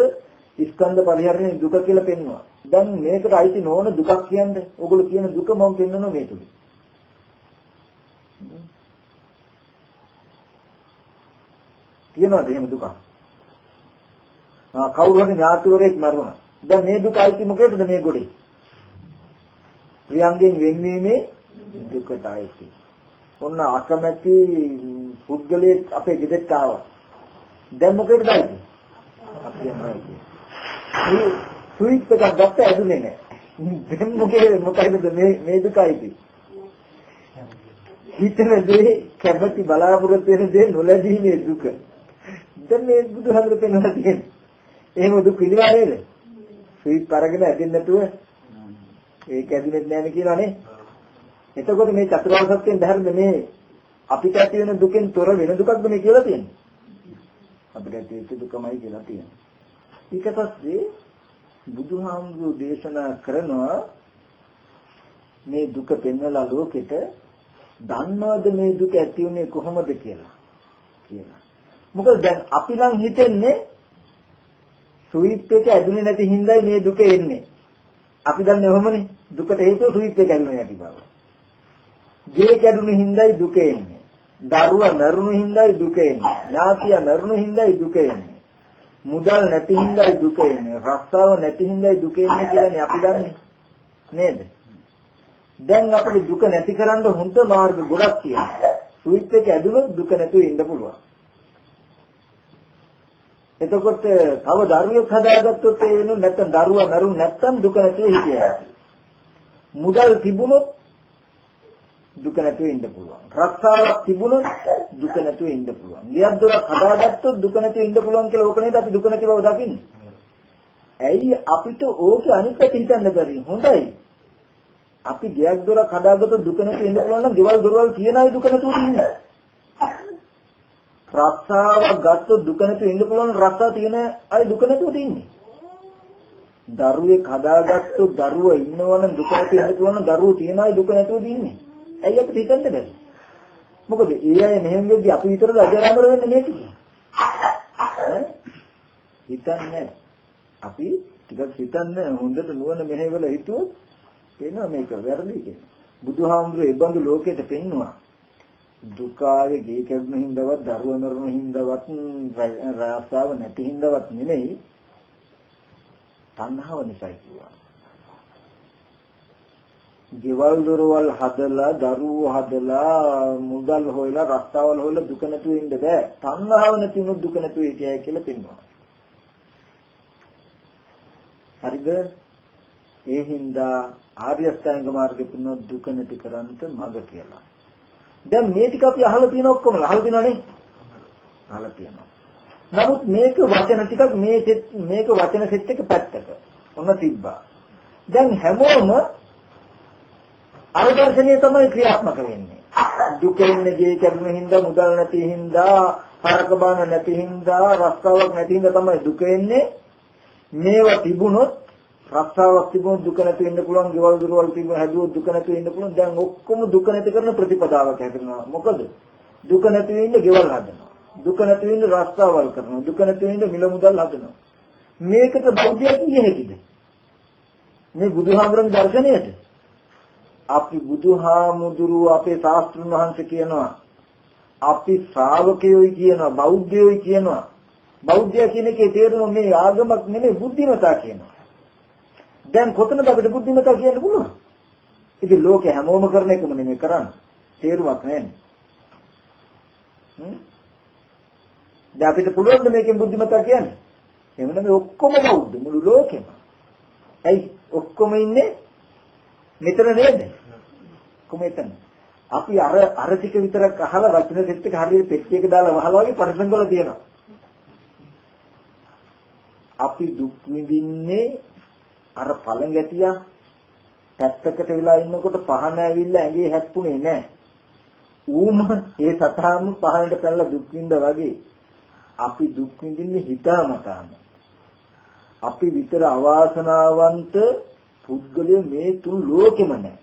ස්කන්ධ පරිහරණයේ දුක කියලා පෙන්වනවා. දැන් මේකට අයිති නොවන දුකක් කියන්නේ ඕගොල්ලෝ කියන දුක මම පෙන්වනවා මේ තුල. තියෙනවද එහෙම දුකක්? ආ කවුරු හරි ඥාතිවරයෙක් මරුණා. දැන් මේ දුක අයිති මොකේද මේ ගොඩේ? ප්‍රියංගෙන් වෙන්වීමේ දුකට අයිති. ඔන්න අකමැති පුද්ගලයෙක් අපේ ගෙදරට ආවා. දැන් මොකේද අයිති? අපි යනවා. මේ ස්විච් එකක් ගත්ත ඇදුනේ නැහැ. දැන් මොකේද මොකයිද මේ මේ දුක අයිති? හිතන දේ කැමැති බලාපොරොත්තු වෙන දේ නොලැබීමේ දුක. දැන් මේ බුදුහාමර පෙන්වලා තියෙන්නේ. එහෙම දුක් පිළිවා නේද? ස්විච් අරගෙන ඇදෙන්නේ නැතුව ඒක ඇදුනේ නැහැ කියලානේ. එතකොට මේ චතුරාර්ය සත්‍යයෙන් බහැරද මේ අපිට ඇති වෙන දුකෙන් තොර වෙන දුකක්ද මේ කියලා තියෙන්නේ? අපිට ඇති වෙච්ච දුකමයි කියලා තියෙන්නේ. ඊට පස්සේ බුදුහාමුදුරු දේශනා කරනවා මේ දුක පෙන්වලා ලෝකෙට දන්නවද මේ දුක ඇති වුනේ කොහොමද කියලා කියලා. මොකද දැන් අපි නම් හිතන්නේ සුවිත් එක ඇදුනේ නැති හින්දායි මේ දුක එන්නේ. අපි දන්නේ ඔහොමනේ. දුකට හේතුව සුවිත් එක ඇදුනේ නැති බව. ගේ කැඩුණු හින්දායි දුක එන්නේ. දරුවා මරුණු හින්දායි දුක එන්නේ. ඥාතියා මරුණු හින්දායි දුක එන්නේ. මුදල් නැති හින්දායි දුක එන්නේ. රස්සාව නැති හින්දායි දුක එන්නේ කියලානේ අපි දන්නේ. නේද? දැන් අපිට දුක නැති කරන්න හොඳ මාර්ග ගොඩක් තියෙනවා. සුවිත් එක ඇදුනොත් දුක නැතුව ඉන්න පුළුවන්. එතකොට තව දරුවෙක් හදාගත්තොත් ඒ වෙනුවෙන් නැත්නම් දරුවා මරුන් නැත්නම් දුක නැතුව හිටියා. මුදල් තිබුණොත් දුක නැතුව ඉන්න පුළුවන්. රක්ෂාවක් තිබුණොත් දුක නැතුව ඉන්න පුළුවන්. ලියක් දොරක් හදාගත්තොත් දුක නැතුව ඉන්න පුළුවන් කියලා ඕක නේද අපි දුක නැති බව දකින්නේ. ඇයි අපිට ඕකේ අනිත් පැත්ත හිතන්න බැරි? හොඳයි. අපි ලියක් දොරක් හදාගත්තොත් දුක නැතුව ඉන්න පුළුවන් නම් ගෙවල් දොරවල් තියන අය දුක නැතුව ඉන්නේ. රස්සාවක් ගත්තොත් දුක නැතුව ඉන්න පුළුවන් රස්සා තියෙන අය දුක නැතුව ඉන්නේ. දරුවෙක් හදාගත්තොත් දරුවා ඉන්නවනම් දුක නැතුව ඉන්න පුළුවන් දරුවෝ තියන අය දුක නැතුව ඉන්නේ. ඇයි අපිට හිතන්න බැරි? මොකද ඒ අය මෙහෙම වෙද්දි අපි විතරද අජරාමර වෙන්නේ මේක? හිතන්නේ අපි ටිකක් හිතන්නේ හොඳට නුවණ මෙහෙවල හිතුවොත් එනවා මේක වැරදි කියලා. බුදුහාමුදුරුවෝ ඒ බඳු ලෝකෙට පෙන්නවා. දුකාවේ ගේ කැඩුණු හින්දාවත් දරුවා මරුණු හින්දාවත් රාසාව නැති හින්දාවත් නෙමෙයි තණ්හාව නිසායි කියනවා. ගෙවල් දොරවල් හදලා දරුවෝ හදලා මුදල් හොයලා රස්තාවල් හොයලා දුක නැතුව ඉන්න බෑ. තණ්හාව නැති වුණොත් දුක නැතුව හිටියයි කියලා පෙන්වනවා. හරිද? ඒ හින්දා ආර්ය අෂ්ටාංග මාර්ගෙ පුනොත් දුක නැති කරන්ට මඟ කියලා. දැන් මේ ටික අපි අහලා තියෙන ඔක්කොම අහලා තියෙනවනේ. අහලා තියෙනවා. නමුත් මේක වචන ටිකක් මේ මේක වචන සෙට් එක පැත්තක. ඔන්න තිබ්බා. දැන් හැමෝම අනුදර්ශනීය තමයි ක්‍රියාත්මක වෙන්නේ. දුක ඉන්නේ ගේ කැඩුන හින්දා මුදල් නැති හින්දා හරක බාන නැති හින්දා රස්තාවක් නැති හින්දා තමයි දුක එන්නේ. මේවා තිබුණොත් රස්සාවක් තිබුණොත් දුක නැති වෙන්න පුළුවන්, ගෙවල් දොරවල් තිබුණ හැදුවොත් දුක නැති වෙන්න පුළුවන්. දැන් ඔක්කොම දුක නැති කරන ප්‍රතිපදාවක් හැදෙනවා. මොකද? දුක නැති වෙන්න ගෙවල් හදනවා. දුක නැති වෙන්න රස්සාවල් කරනවා. දුක නැති වෙන්න මිල මුදල් හදනවා. මේකට බෞද්ධය කිය හැකිද? මේ බුදුහාමුදුරන් දර්ශනයට අපි බුදුහාමුදුරුව අපේ ශාස්ත්‍රඥ වහන්සේ කියනවා අපි ශ්‍රාවකයෝයි කියනවා බෞද්ධයෝයි කියනවා බෞද්ධය කියන එකේ තේරුම මේ ආගමක් නෙමෙයි බුද්ධිමතා කියනවා දැන් කොතනද අපිට බුද්ධිමතා කියන්න පුළුවන්? ඉතින් ලෝකේ හැමෝම කරන එකම නෙමෙයි කරන්නේ. තේරුමක් නැහැ. දැන් අපිට පුළුවන් ද මේකෙන් බුද්ධිමතා කියන්නේ? එහෙම නෙමෙයි. ඔක්කොම බෞද්ධ මුළු ලෝකෙම. ඇයි? ඔක්කොම ඉන්නේ මෙතන නේද? කොහොම එතන? අපි අර අර ටික විතරක් අහලා වචන සෙට් එක හරියට පෙට්ටියක දාලා වහලා වගේ පරිසම් කරලා තියෙනවා. අපි දුක් විඳින්නේ අර පළඟැටියා පැත්තකට වෙලා ඉන්නකොට පහන ඇවිල්ලා ඇඟේ හැප්පුණේ නැහැ. ඌම ඒ සතාම පහනට පැනලා දුක් විඳා වගේ අපි දුක් විඳින්නේ හිතාමතාම. අපි විතර අවාසනාවන්ත පුද්ගලයෝ මේ තුන් ලෝකෙම නැහැ.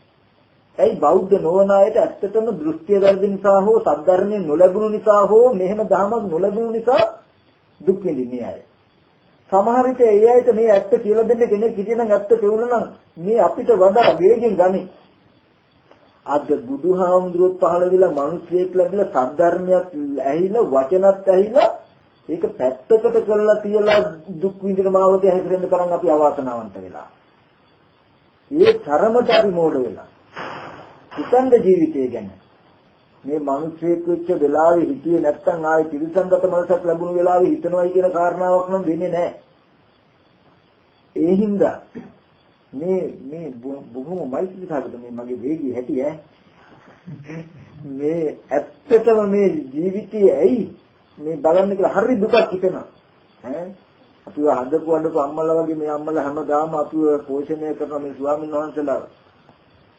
ඇයි බෞද්ධ නොවන අයට ඇත්තටම දෘෂ්ටිය වැරදි නිසා හෝ සද්ධර්මයේ නොලැබුණු නිසා හෝ මෙහෙම ධර්මයක් නොලැබුණු නිසා දුක් විඳින්නේ අය. සමහර විට ඒ අයට මේ ඇත්ත කියලා දෙන්න කෙනෙක් හිටියනම් ඇත්ත තේරුණා නම් මේ අපිට වඩා වේගෙන් ගනි. අද බුදුහාමුදුරුවෝ පහළ වෙලා මිනිස්සෙක් ලැබිලා සද්ධර්මයක් ඇහිලා වචනත් ඇහිලා ඒක පැත්තකට කරලා තියලා දුක් විඳින මාවතේ හැසිරෙන්න තරම් අපි අවාසනාවන්ත වෙලා. ඒ තරමට අපි මෝඩ වෙලා. හිතන්ද ජීවිතය ගැන මේ මිනිස්සෙක් වෙච්ච වෙලාවේ හිතියේ නැත්තම් ආයේ තිරසංගත මනසක් ලැබුණු වෙලාවේ හිතනවයි කියන කාරණාවක් නම් වෙන්නේ නැහැ. ඒ හින්දා මේ මේ බොහොම මෛත්‍රී සාගත මේ මගේ වේගය හැටි ඈ. මේ ඇත්තටම මේ ජීවිතයේ ඇයි මේ බලන්න කියලා හරි දුකක් හිතෙනවා. ඈ? අපිව හදපු හදපු අම්මලා වගේ මේ අම්මලා හැමදාම අපිව පෝෂණය කරන මේ ස්වාමීන් වහන්සේලා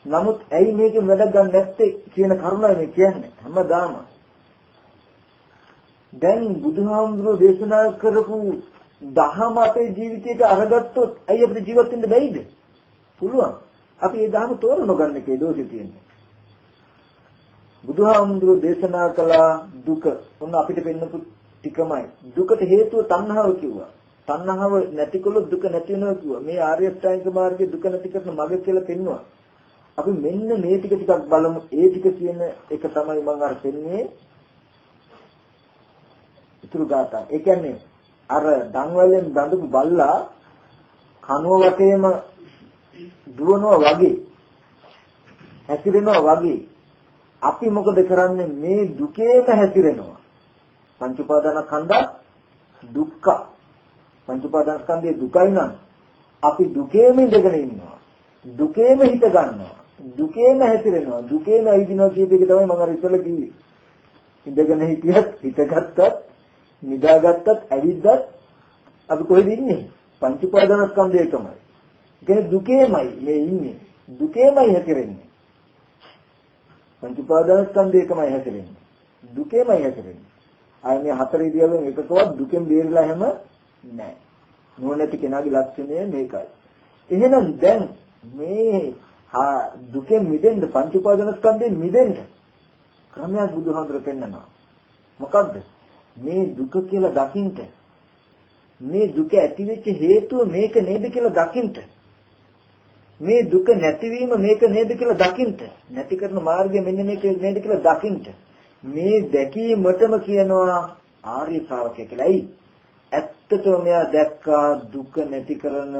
නමුත් ඇයි මේකෙන් වැඩක් ගන්න නැත්තේ කියන කරුණයි මේ කියන්නේ හැමදාම. දැන් බුදුහාමුදුරුවෝ දේශනා කරපු දහම අපේ ජීවිතයට අරගත්තොත් ඇයි අපිට ජීවත් වෙන්න බැයිද? පුළුවන්. අපි ඒ දහම තෝරනගන්න එකේ දෝෂේ තියෙන්නේ. බුදුහාමුදුරුවෝ දේශනා කළ දුක උන් අපිට පෙන්නපු ටිකමයි. දුකට හේතුව තණ්හාව කිව්වා. තණ්හාව නැතිකොලොත් දුක නැති වෙනවා කිව්වා. මේ ආර්ය අෂ්ටාංග මාර්ගයේ දුක නැති කරන මඟ කියලා පෙන්වුවා. අපි මෙන්න මේ ටික ටිකක් බලමු. ඒ ටික කියන එක තමයි මම අර පෙන්නේ. ඉතුරු ගාථා. ඒ කියන්නේ අර දන්වැලෙන් බඳපු බල්ලා කනුව වටේම දුවනවා වගේ හැසිරෙනවා වගේ අපි මොකද කරන්නේ මේ දුකේම හැසිරෙනවා. පංච උපාදානස්කන්ධ දුක්ඛ. පංච උපාදානස්කන්ධයේ දුකයි නම් අපි දුකේම ඉඳගෙන ඉන්නවා. දුකේම හිත ගන්නවා. දුකේම හැතිරෙනවා දුකේම ඇවිදිනවා කියප එක තමයි මම අර ඉස්සෙල්ලා කිව්වේ. ඉඳගෙන හිටියත් හිතගත්තත් නිදාගත්තත් ඇවිද්දත් අපි කොහෙද ඉන්නේ? පංච උපාදානස්කන්ධය එකමයි. කියන්නේ දුකේමයි මේ ඉන්නේ. දුකේමයි හැතිරෙන්නේ පංච උපාදානස්කන්ධය එකමයි හැතිරෙන්නේ දුකේමයි හැතිරෙන්නේ ආයේ මේ හතර ඉදියවෙන් එකකවත් දුකෙන් බේරලා හැම නැහැ. නුවණැති කෙනාගේ ලක්ෂණය මේකයි. එහෙනම් දැන් මේ දුකෙන් මිදෙන්න පංච උපාදානස්කන්ධයෙන් මිදෙන්න ක්‍රමයක් බුදුහාමුදුර පෙන්නනවා. මොකද්ද? මේ දුක කියලා දකින්න. මේ දුක ඇතිවෙච්ච හේතුව මේක නේද කියලා දකින්න. මේ දුක නැතිවීම මේක නේද කියලා දකින්න. නැති කරන මාර්ගය මෙන්න මේක නේද කියලා දකින්න. මේ දැකීමටම කියනවා ආර්ය ශ්‍රාවකය කියලා. ඇයි? ඇත්තටම මෙයා දැක්කා දුක නැති කරන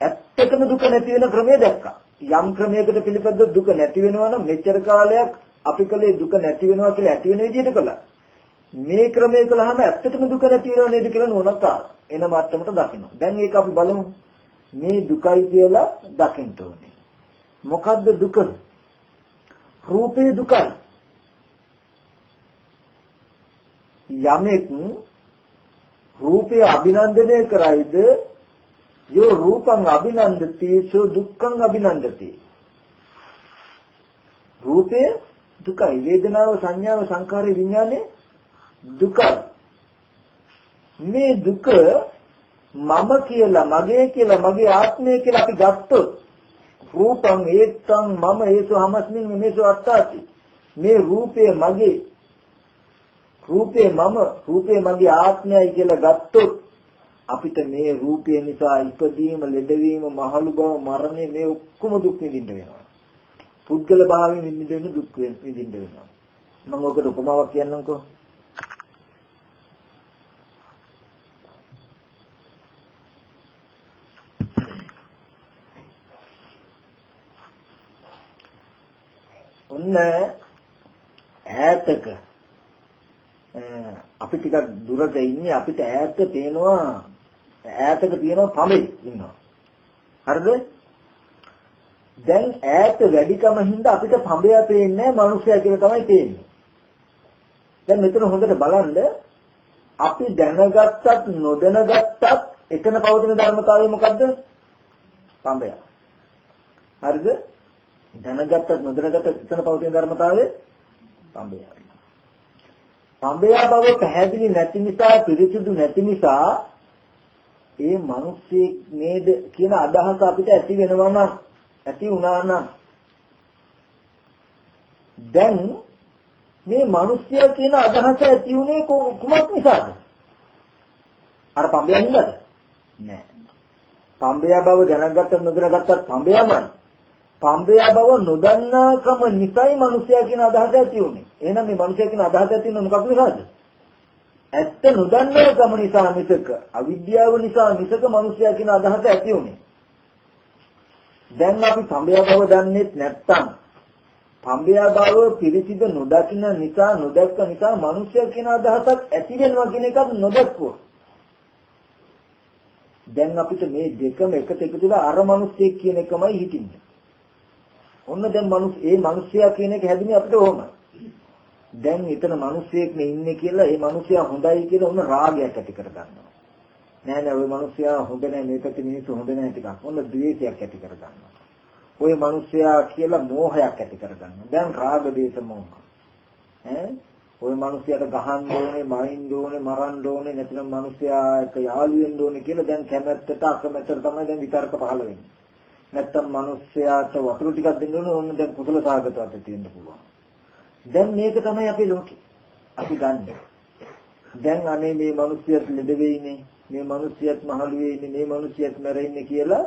ඇත්තටම දුක නැති වෙන ක්‍රමය දැක්කා. යම් ක්‍රමයකට පිළිපැද්ද දුක නැති වෙනවා නම් මෙච්චර කාලයක් අපි කලේ දුක නැති වෙනවා කියලා ඇති වෙන විදිහට කළා. මේ ක්‍රමය කළාම ඇත්තටම දුක නැති වෙනව නේද කියලා නෝනක් ආවා. එන මට්ටමට දකින්න. දැන් ඒක අපි බලමු. මේ දුකයි කියලා දකින්න ඕනේ. මොකද්ද දුක? රූපේ දුකයි. යමෙක් රූපය අභිනන්දනය කරයිද යෝ රූපං අභිනන්දති සෝ දුක්ඛං අභිනන්දති රූපය දුකයි වේදනාව සංඥාව සංකාරය විඥානේ දුකයි මේ දුක මම කියලා මගේ කියලා මගේ ආත්මය කියලා අපි ගත්තොත් රූපං ඒත්තං මම ඒසු හමස්මින් මේසු අත්තාති. මේ රූපය මගේ. රූපේ මම රූපේ මගේ ආත්මයයි කියලා ගත්තොත් අපිට මේ රූපය නිසා ඉපදීම, ලෙඩවීම, මහලු බව, මරණය මේ ඔක්කොම දුක් විඳින්න වෙනවා. පුද්ගල භාවයෙන් විඳින්න දුක් විඳින්න වෙනවා. මම ඔකට උපමාවක් කියන්නම්කෝ. ඔන්න ඈතක අපි ටිකක් දුරක ඉන්නේ අපිට ඈත පේනවා ඈතක තියෙනවා පඹේ ඉන්නවා. හරිද? දැන් ඈත වැඩිකම හින්දා අපිට පඹය පේන්නේ නැහැ, කියලා තමයි පේන්නේ. දැන් මෙතන හොඳට බලන්න අපි දැනගත්තත් නොදැනගත්තත් එතන පවතින ධර්මතාවය මොකද්ද? පඹය. හරිද? දැනගත්තත් නොදැනගත්තත් එතන පවතින ධර්මතාවය පඹය. පඹය බව පැහැදිලි නැති නිසා පිරිසිදු නැති නිසා ඒ මිනිස්සෙක් නේද කියන අදහස අපිට ඇති වෙනවා නම් ඇති වුණා නම් දැන් මේ මිනිස්සයා කියන අදහස ඇති උනේ කුමක් නිසාද? අර පඹයන් හින්දාද? නෑ. පඹයා බව දැනගත්ත නොදැනගත්තත් පඹයාමයි. පඹයා බව නොදන්නාකම නිසයි මිනිසයා කියන අදහස ඇති උනේ. එහෙනම් මේ මිනිසයා කියන අදහස ඇති උනේ මොකක් නිසාද? ඇත්ත නොදන්නාකම නිසා මිසක අවිද්‍යාව නිසා මිසක මිනිසයා කියන අදහස ඇති උනේ. දැන් අපි පඹයා බව දන්නේ නැත්නම් පඹයා බව පිරිසිදු නොදකින්න නිසා නොදැක්ක නිසා මිනිසයා කියන අදහසක් ඇති වෙනවා කියන එකත් නොදැක්කුවා. දැන් අපිට මේ දෙකම එකට එකතු වෙලා අර මිනිස්සෙක් කියන එකමයි හිතින්නේ. ඔන්න දැන් මිනිස් ඒ මිනිසයා කියන එක හැදුනේ අපිට ඕමයි. දැන් එතන මිනිස්සෙක් නේ ඉන්නේ කියලා ඒ මිනිසයා හොඳයි කියලා ඔන්න රාගයක් ඇති කර ගන්නවා. නෑ නෑ ওই මිනිසයා හොඳ නෑ මේ පැත්තේ මිනිස්සු හොඳ නෑ ටිකක්. ඔන්න ද්වේෂයක් ඇති කර ගන්නවා. ওই මිනිසයා කියලා මෝහයක් ඇති කර ගන්නවා. දැන් රාග දේශ මෝහ. ඈ ওই මිනිසයාට ගහන්න ඕනේ, මරින්න ඕනේ, මරන්න ඕනේ, නැත්නම් මිනිසයා එක යාළු වෙන්න ඕනේ කියලා දැන් කැමැත්තට අකමැත්තට තමයි දැන් විතර්ක පහළ වෙන්නේ. නැත්නම් මිනිසයාට වතුර ටිකක් දෙන්න ඕනේ, ඕන්න දැන් කුසල සාගතවත් තියෙන්න පුළුවන්. දැන් මේක තමයි අපේ ලෝකේ. අපි ගන්න. දැන් අනේ මේ මිනිසියත් ලෙඩ වෙයිනේ, මේ මිනිසියත් මහලු වෙයිනේ, මේ මිනිසියත් මැරෙන්නේ කියලා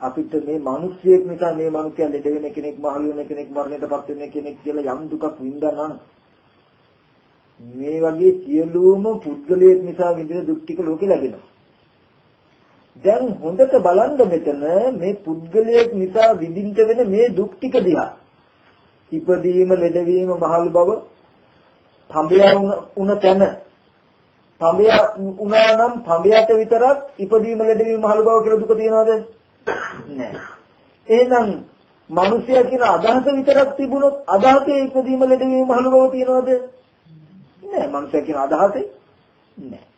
අපිට මේ මිනිසියෙක් නිසා මේ මිනිසයා ලෙඩ වෙන කෙනෙක්, මහලු වෙන කෙනෙක්, මරණයටපත් වෙන කෙනෙක් කියලා යම් දුකක් විඳා නම් මේ වගේ සියලුම පුද්ගලයෙක් නිසා විඳින දුක් ටික ලෝකෙ ලැබෙනවා. දැන් හොඳට බලන්න මෙතන මේ පුද්ගලයෙක් නිසා විඳින්න වෙන මේ දුක් ටික දිහා. ඉපදීම, ලෙඩවීම, මහලු බව, පඹය උන තැන. පඹය උනා නම් පඹයට විතරක් ඉපදීම, ලෙඩවීම, මහලු බව කියලා දුක තියනවද? නැහැ. එහෙනම් මිනිසයා කියන අදහස විතරක් තිබුණොත් අදහසේ ඉපදීම, ලෙඩවීම, මහලු බව තියනවද? නැහැ. මිනිසයා කියන අදහසේ නැහැ.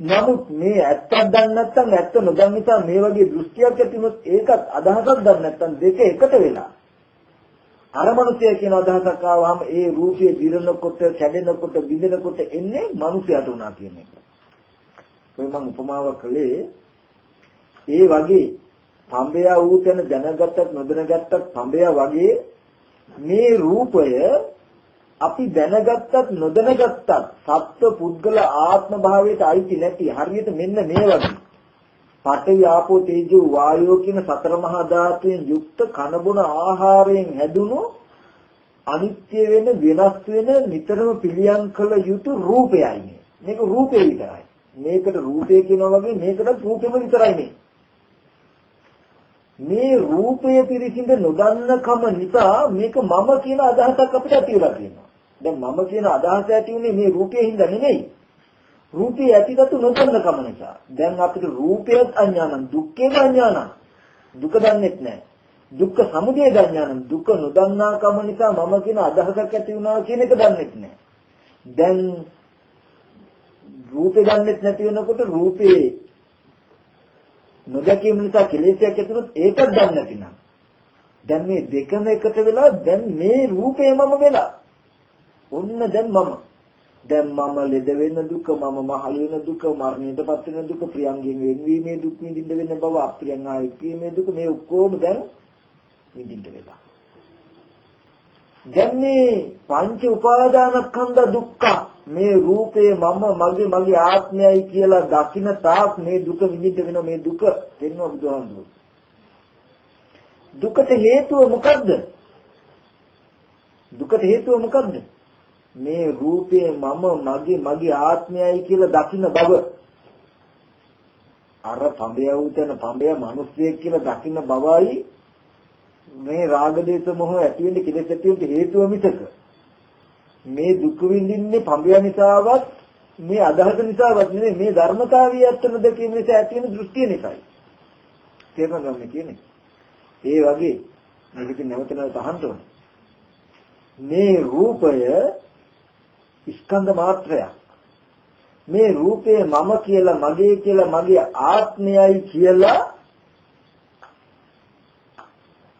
නමුත් මේ ඇත්තක් දන්නේ නැත්නම් ඇත්ත නොදන්න නිසා මේ වගේ දෘෂ්ටියක් ඇති වුණොත් ඒකත් අදහසක් දන්නේ නැත්නම් දෙක එකට වෙලා අර මිනිසයා කියන අදහසක් ආවම ඒ රූපය දිරනකොට, කැඩෙනකොට, බිඳෙනකොට එන්නේ මිනිසයාට උනා කියන එක. ඔය මම උපමාවක් කළේ ඒ වගේ පඹයා වූ තැන දැනගත්තත් නොදැනගත්තත් පඹයා වගේ මේ රූපය අපි දැනගත්තත් නොදැනගත්තත් සත්ව පුද්ගල ආත්ම භාවයට අයිති නැති හරියට මෙන්න මේ වගේ පඨවි ආපෝ තේජෝ වායෝ කියන සතර මහා ධාතුයෙන් යුක්ත කනබුන ආහාරයෙන් හැදුණු අනිත්‍ය වෙන වෙනස් වෙන නිතරම පිළියම් කළ යුතු රූපයයි මේක රූපේ විතරයි. මේකට රූපය කියනවා වගේ මේකට රූපෙම විතරයි මේ. මේ රූපය පිරිසිඳ නොදන්නකම නිසා මේක මම කියන අදහසක් අපිට ඇති වෙලා තියෙනවා. දැන් මම කියන අදහස ඇති උනේ මේ රූපයේ හින්දා නෙමෙයි. රූපේ ඇතිගතු නොදන්න කම නිසා. දැන් අපිට රූපයත් අඥානං, දුක්ඛේම අඥානං. දුක දන්නෙත් නැහැ. දුක්ඛ සමුදය අඥානං, දුක නොදන්නා කම නිසා මම කියන අදහසක් ඇති වුණා කියන එක දන්නෙත් නැහැ. දැන් රූපේ දන්නෙත් නැති වෙනකොට රූපේ නොදැකීම නිසා කෙලෙසයක් ඇති වුණොත් ඒකත් දන්නේ නැතිනම් දැන් මේ දෙකම එකට වෙලා දැන් මේ රූපේ මම වෙලා ඔන්න දැන් මම දැන් මම ලෙඩ වෙන දුක මම මහලු වෙන දුක මරණයටපත් වෙන දුක ප්‍රියංගෙන් වෙන්වීමේ දුක් විඳින්න වෙන බව අප්‍රියං ආයකීමේ දුක මේ ඔක්කොම දැන් විඳින්න වෙලා. දැන් මේ පංච උපාදානස්කන්ධ දුක්ඛ මේ රූපේ මම මගේ මගේ ආත්මයයි කියලා දකින්න තාක් මේ දුක විඳින්න වෙන මේ දුක දෙන්නවා බුදුහාමුදුරුවෝ. දුකට හේතුව මොකද්ද? දුකට හේතුව මොකද්ද? මේ රූපය මම මගේ මගේ ආත්මයයි කියලා දකින්න බව අර පඹය උතන පඹය මිනිස්සෙක් කියලා දකින්න බවයි මේ රාග දේශ මොහ ඇති වෙන්නේ කෙලෙස් ඇති වෙන්න හේතුව මිසක මේ දුක් විඳින්නේ පඹය නිසාවත් මේ අදහස නිසාවත් නෙමෙයි මේ ධර්මතාවය ඇත්තම දැකීම නිසා ඇති වෙන දෘෂ්ටිය නිසායි. තේරුම් ගන්න කියන්නේ. ඒ වගේ මේක ඉතින් නැවත නැවත අහන්න ඕනේ. මේ රූපය ස්කන්ධ මාත්‍රයක්. මේ රූපය මම කියලා මගේ කියලා මගේ ආත්මයයි කියලා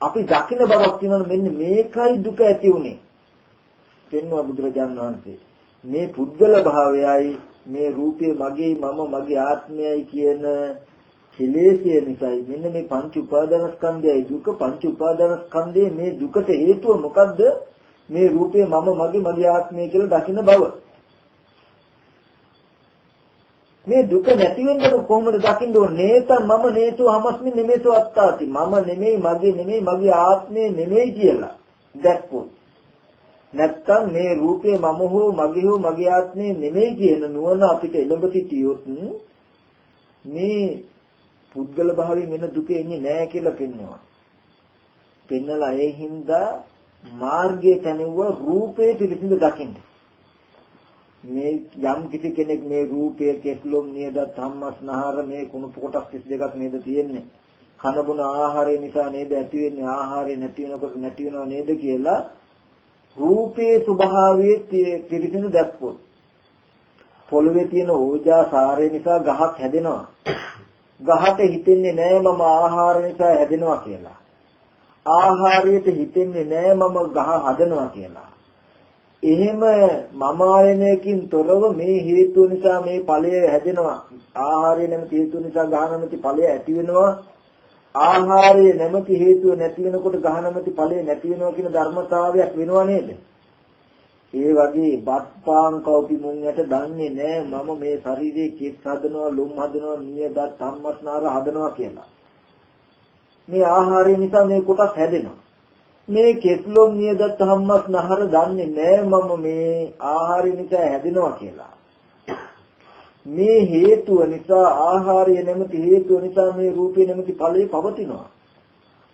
අපි දකින බවක් තියෙනවා මෙන්න මේකයි දුක ඇති උනේ. පෙන්වුවා බුදුරජාණන් වහන්සේ. මේ පුද්ගල භාවයයි මේ රූපය මගේ මම මගේ ආත්මයයි කියන කෙලෙසිය නිසායි මෙන්න මේ පංච උපාදානස්කන්ධයයි දුක පංච උපාදානස්කන්ධයේ මේ දුකට හේතුව මොකද්ද මේ රූපය මම මගේ මගේ ආත්මය කියලා දකින බව. මේ දුක නැති වෙන්න කොහොමද දකින්න ඕනේ? නේත මම නේතු හමස්මි නෙමෙතු අත්තාති. මම නෙමෙයි මගේ නෙමෙයි මගේ ආත්මය නෙමෙයි කියලා දැක්කොත්. නැත්තම් මේ රූපේ මම හෝ මගේ හෝ මගේ ආත්මය නෙමෙයි කියන නුවණ අපිට එළඹ සිටියොත් මේ පුද්ගල භාවයෙන් වෙන දුක එන්නේ නැහැ කියලා පෙන්වනවා. පෙන්නලා ඒ හින්දා මාර්ගයේ තැනුව රූපේ පිළිසිඳ දකින්න. මේ යම් කිසි කෙනෙක් මේ රූපය කෙස්ලොම් නේද ධම්මස්නහර මේ කුණු කොටස් 32ක් නේද තියෙන්නේ. කන බොන ආහාරය නිසා නේද ඇති වෙන්නේ ආහාරය නැති වෙනකොට නැති වෙනව නේද කියලා රූපේ ස්වභාවයේ පිළිසිඳ දැක්කොත් පොළවේ තියෙන ඕජා සාරය නිසා ගහක් හැදෙනවා. ගහට හිතෙන්නේ නෑ මම ආහාර නිසා හැදෙනවා කියලා. ආහාරයට හිතෙන්නේ නෑ මම ගහ හදනවා කියලා. එහෙම මම ආයනයකින් තොරව මේ හේතුව නිසා මේ ඵලය හැදෙනවා. ආහාරය නැමැති හේතුව නිසා ගහ නැමැති ඵලය ඇති වෙනවා. ආහාරය නැමැති හේතුව නැති වෙනකොට ගහ නැමැති ඵලය නැති වෙනවා කියන ධර්මතාවයක් වෙනව නේද? ඒ වගේ බත් පාන් කව්පි මුංයට දන්නේ නෑ මම මේ ශරීරයේ කෙස් හදනවා ලුම් හදනවා නියදත් සම්මස්නාර හදනවා කියලා. මේ ආහාරය නිසා මේ කොටස් හැදෙනවා. මේ කෙස් ලොම් නියදත් සම්මස්නාර දන්නේ නෑ මම මේ ආහාරය නිසා හැදෙනවා කියලා. මේ හේතුව නිසා ආහාරය නැමැති හේතුව නිසා මේ රූපේ නැමැති ඵලය පවතිනවා.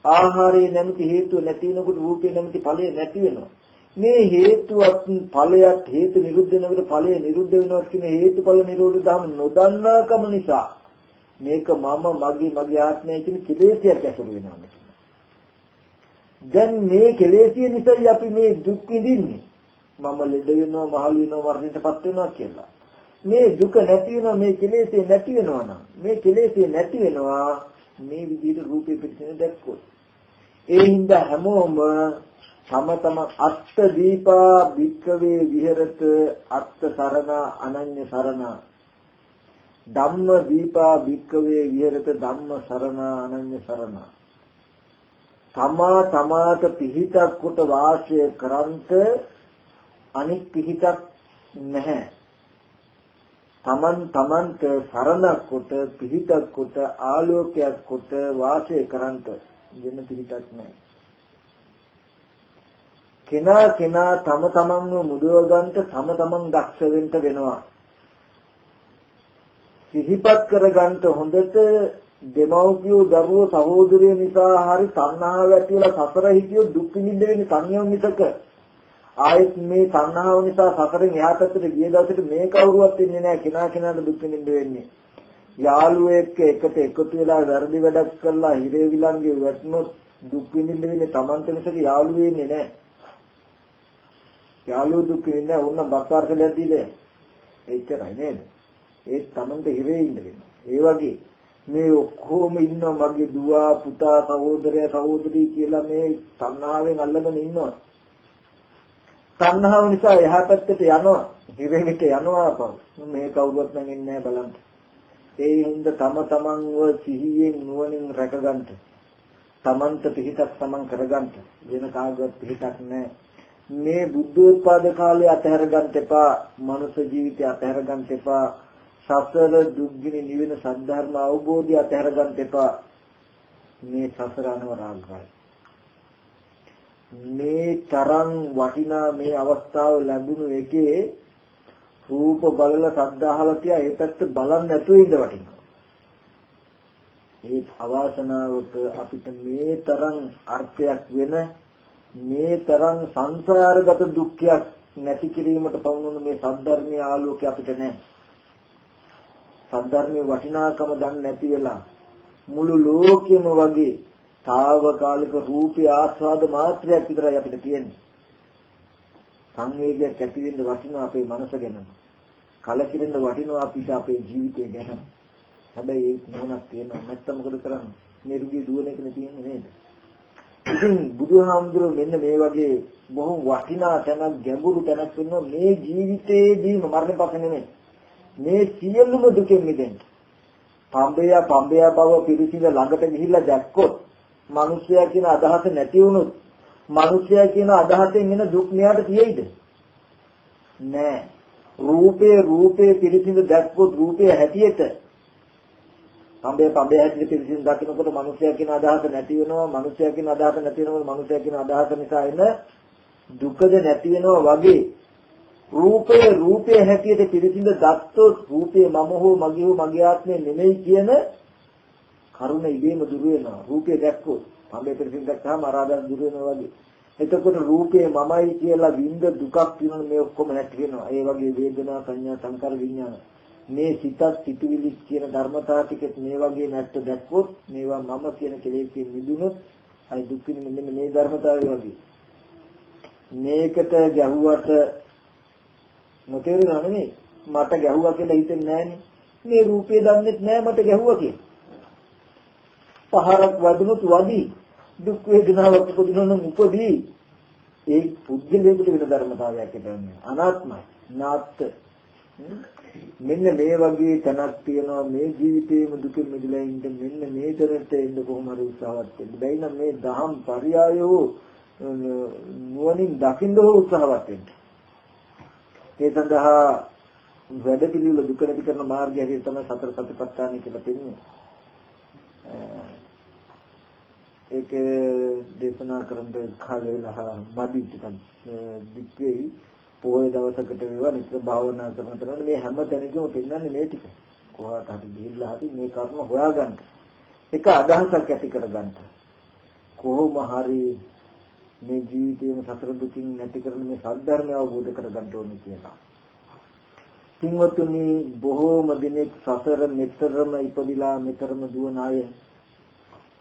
ආහාරය නැමැති හේතුව නැති වෙනකොට රූපේ නැමැති ඵලය නැති වෙනවා. මේ හේතුවත් ඵලයක් හේතු නිරුද්ධ වෙනකොට ඵලය නිරුද්ධ වෙනවා කියන හේතුඵල නිරෝධ ධම නොදන්නාකම නිසා මේක මම මගේ මගේ ආත්මය කියන කෙලෙසියක් ඇසුරු වෙනවා. දැන් මේ කෙලෙසිය නිසා අපි මේ දුක් විඳින්නේ. මම ලෙඩ වෙනවා මහලු වෙනවා මරණයටපත් වෙනවා කියලා. මේ දුක නැති වෙනවා මේ කෙලෙසිය නැති වෙනවා නම් මේ කෙලෙසිය නැති වෙනවා මේ විදිහට රූපේ පිටින් දැක්කොත්. ඒ හින්දා හැමෝම තම තම අත්ත දීපා භික්කවේ විහෙරත අත්ත සරණ අනන්‍ය සරණ ධම්ම දීපා භික්කවේ විහෙරත ධම්ම සරණ අනන්‍ය සරණ. තමා තමාට පිහිටක් කොට වාසය කරන්ත අනික් පිහිටක් නැහැ. තමන් තමන්ට සරණක් කොට පිහිටක් කොට ආලෝකයක් කොට වාසය කරන්ත වෙන පිහිටක් නැහැ. කෙනා කෙනා තම තමන්ව මුදව ගන්නට තම තමන් දක්ෂ වෙන්න වෙනවා. සිහිපත් කර ගන්නට හොඳට දෙමව්පියෝ දරුවෝ සහෝදරයෝ නිසා හරි තණ්හාව ඇති වෙලා සසර හිතියෝ දුක් විඳින්න වෙන්නේ තනියම මිසක. ආයෙත් මේ තණ්හාව නිසා සසරෙන් එහා පැත්තට ගිය දවසට මේ කවුරුවත් ඉන්නේ නැහැ. කෙනා කෙනාට දුක් විඳින්න වෙන්නේ. යාළුවෝ එක්ක එකට එකතු වෙලා වැරදි වැඩක් කරලා හිරේ විලංගේ වැටුනොත් දුක් විඳින්න වෙන්නේ Tamante මිසක යාළුවෝ වෙන්නේ නැහැ. යාළුවෝ දුක් විඳින්න ඕන බක්කාර්කලයක් දීලා එච්චරයි නේද? ඒ තමන්ට හිරේ ඉන්න වෙනවා. ඒ වගේ මේ ඔක්කොම ඉන්නවා මගේ දුව පුතා සහෝදරය සහෝදරි කියලා මේ තණ්හාවෙන් අල්ලගෙන ඉන්නවා. තණ්හාව නිසා එහා පැත්තට යනවා. හිරෙකට යනවා අපව. මේ කවුරුවත් නම් ඉන්නේ නැහැ බලන්න. ඒ හින්දා තම තමන්ව සිහියෙන් නුවණින් රැකගන්න. තමන්ට පිහිටක් තමන් කරගන්න. වෙන කාගවත් පිහිටක් නැහැ. මේ බුද්ධෝත්පාද කාලේ අතහැර ගන්න එපා. මනුෂ්‍ය ජීවිතය අතහැර ගන්න එපා. සසර දුක්ගිනි නිවෙන සද්ධර්ම අවබෝධය අතහැර ගන්න එපා. මේ සසර අනවරාග්‍රයි මේ තරම් වටිනා මේ අවස්ථාව ලැබුණු එකේ රූප බලල සද්ද අහලා තියා ඒ පැත්ත බලන්න නැතුව ඉඳ වටිනවා. ඒ අවාසනාවට අපිට මේ තරම් අර්ථයක් වෙන මේ තරම් සංසාරගත දුක්ඛයක් නැති කිරීමට පවුණුන මේ සද්ධර්මයේ ආලෝකය අපිට නැහැ. සද්ධර්මයේ වටිනාකම දන්නේ නැති වෙලා මුළු ලෝකෙම වගේ తాවකාලික රූපී ආස්වාද මාත්‍රයක් විතරයි අපිට තියෙන්නේ. සංවේගයක් ඇති වෙන්න වටිනවා අපේ මනස ගැන. කලකිරෙන්න වටිනවා අපිට අපේ ජීවිතය ගැන. හැබැයි ඒක මොනක් තියෙනවා නැත්තම් මොකද කරන්නේ? මේ රුගී දුවන එකනේ තියෙන්නේ නේද? ඉතින් බුදුහාමුදුරුවෝ මෙන්න මේ වගේ බොහොම වටිනා තැනක් ගැඹුරු තැනක් වෙනවා මේ ජීවිතයේදීම මරණ පස්සේ නෙමෙයි. මේ සියලුම දුකෙන් මිදෙන්න. පඹය පඹය බව පිරිසිඳ ළඟට ගිහිල්ලා දැක්කොත් මිනිසයා කියන අදහස නැති වුණොත් මිනිසයා කියන අදහසෙන් එන දුක් මෙයාට තියෙයිද? නෑ. රූපේ රූපේ පිරිසිඳ දැක්කොත් රූපේ හැටියට පඹේ පඹේ හැටියට පිළිසින් දකිනකොට මිනිසයා කියන අදහස නැති වෙනවා මිනිසයා කියන අදහස නැති වෙනකොට මිනිසයා කියන අදහස නිසා එන දුකද නැති වෙනවා වගේ රූපේ රූපේ හැටියට පිළිසින්ද දත්තොත් රූපේ මම හෝ මගේ හෝ මගේ ආත්මය නෙමෙයි කියන කරුණ ඉබේම දුර වෙනවා. රූපේ දැක්කොත් පඹේ පිළිසින් දැක්කම අරාදන් දුර වෙනවා වගේ. එතකොට රූපේ මමයි කියලා විඳ දුකක් කියන මේ ඔක්කොම නැති වෙනවා. ඒ වගේ වේදනා සංඥා සංකාර විඥාන. මේ සිතත් සිතුවිලි කියන ධර්මතාව ටිකත් මේ වගේ නැත්ත දැක්කොත් මේවා මම කියන කෙලෙස්කින් මිදුනොත් අයි දුක් විඳින මෙන්න මේ ධර්මතාවය වගේ. මේකට ගැහුවට නොතේරෙනව නෙමෙයි. මට ගැහුවා කියලා හිතෙන්නේ නැහනේ. මේ රූපේ දන්නෙත් නෑ මට ගැහුවා කියලා. පහරක් වදුනොත් වදී දුක් වේදනාවක් උපදිනොත් උපදී. ඒ පුද්ගලයාට වෙන ධර්මතාවයක් හිතන්නේ. අනාත්මයි. නාත්ත. මෙන්න මේ වගේ තැනක් තියෙනවා. මේ ජීවිතේම දුකින් මිදලා ඉන්න මෙන්න මේ දරට එන්න කොහොම හරි උත්සාහවත් වෙන්න. බැයි නම් මේ දහම් පරයයෝ නුවණින් දකින්න හෝ උත්සාහවත් වෙන්න. ඒ සඳහා වැඩ පිළිවෙල දුක නැති කරන මාර්ගය හැටියට තමයි සතර සතිපට්ඨානය කියලා පෙන්නේ. ඒක දේශනා කරන්න කාලේ වෙලා මදි ටිකක් දික්කේ පොයේ දවසකට වේවා නිතර භාවනා කරනකොට මේ හැම තැනකම පෙන්වන්නේ මේ ටික. කොහාට හරි ගිහිල්ලා හරි මේ කර්ම හොයාගන්න. එක අදහසක් ඇති කරගන්න. කොහොම හරි මේ ජීවිතේම සතර දුකින් නැති කරන මේ සද්ධර්මය අවබෝධ කරගන්න ඕනේ කියලා. පින්වතුනි බොහෝම දිනෙක සසර මෙතරම ඉපදිලා මෙතරම දුවන අය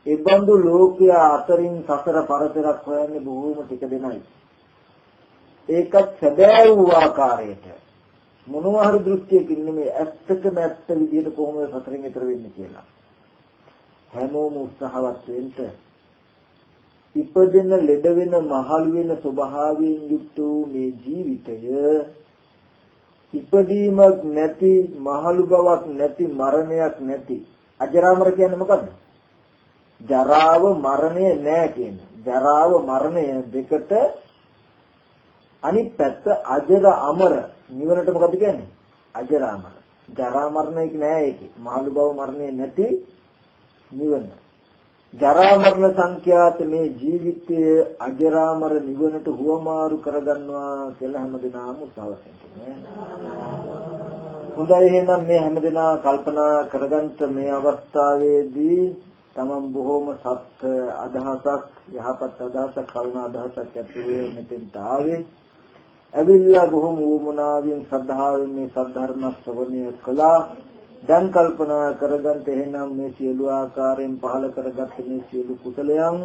ඒ බඳු ලෝකයා අතරින් සසර පරතරක් හොයන්නේ බොහෝම ටික දෙනයි. ඒකත් සැබෑ වූ ආකාරයට මොනවා හරි දෘෂ්ටියකින් නෙමෙයි ඇත්තටම ඇත්ත විදිහට කොහොමද සතරෙන් ඈතර වෙන්නේ කියලා හැමෝම උත්සාහවත් වෙන්න ඉපදෙන ලෙඩ වෙන මහලු වෙන ස්වභාවයෙන් යුක්ත වූ මේ ජීවිතය ඉපදීමක් නැති මහලු බවක් නැති මරණයක් නැති අජරාමර කියන්නේ මොකද්ද ජරාව මරණය නෑ කියන්නේ ජරාව මරණය දෙකට අනිත් පැත්ත අජර අමර නිවනට මොකද කියන්නේ? අජර අමර. ජරා මරණයක නෑ ඒකේ. මහලු බව මරණය නැති නිවන. ජරා මරණ සංඛ්‍යාත මේ ජීවිතයේ අජරාමර නිවනට හුවමාරු කරගන්නවා කියලා හැමදෙනාම උත්සාහවත් හොඳයි එහෙනම් මේ හැමදෙනා කල්පනා කරගන්න මේ අවස්ථාවේදී තමන් බොහොම සත් අදහසක් යහපත් අදහසක් කරුණ අදහසක් ඇතුළේ මෙතෙන්ට ආවේ ඇවිල්ලා බොහොම වුමනාවෙන් ශ්‍රද්ධාවෙන් මේ සද්ධර්ම ශ්‍රවණය කළා. දැන් කල්පනා කරගන්න එහෙනම් මේ සියලු ආකාරයෙන් පහල කරගත්ත මේ සියලු කුසලයන්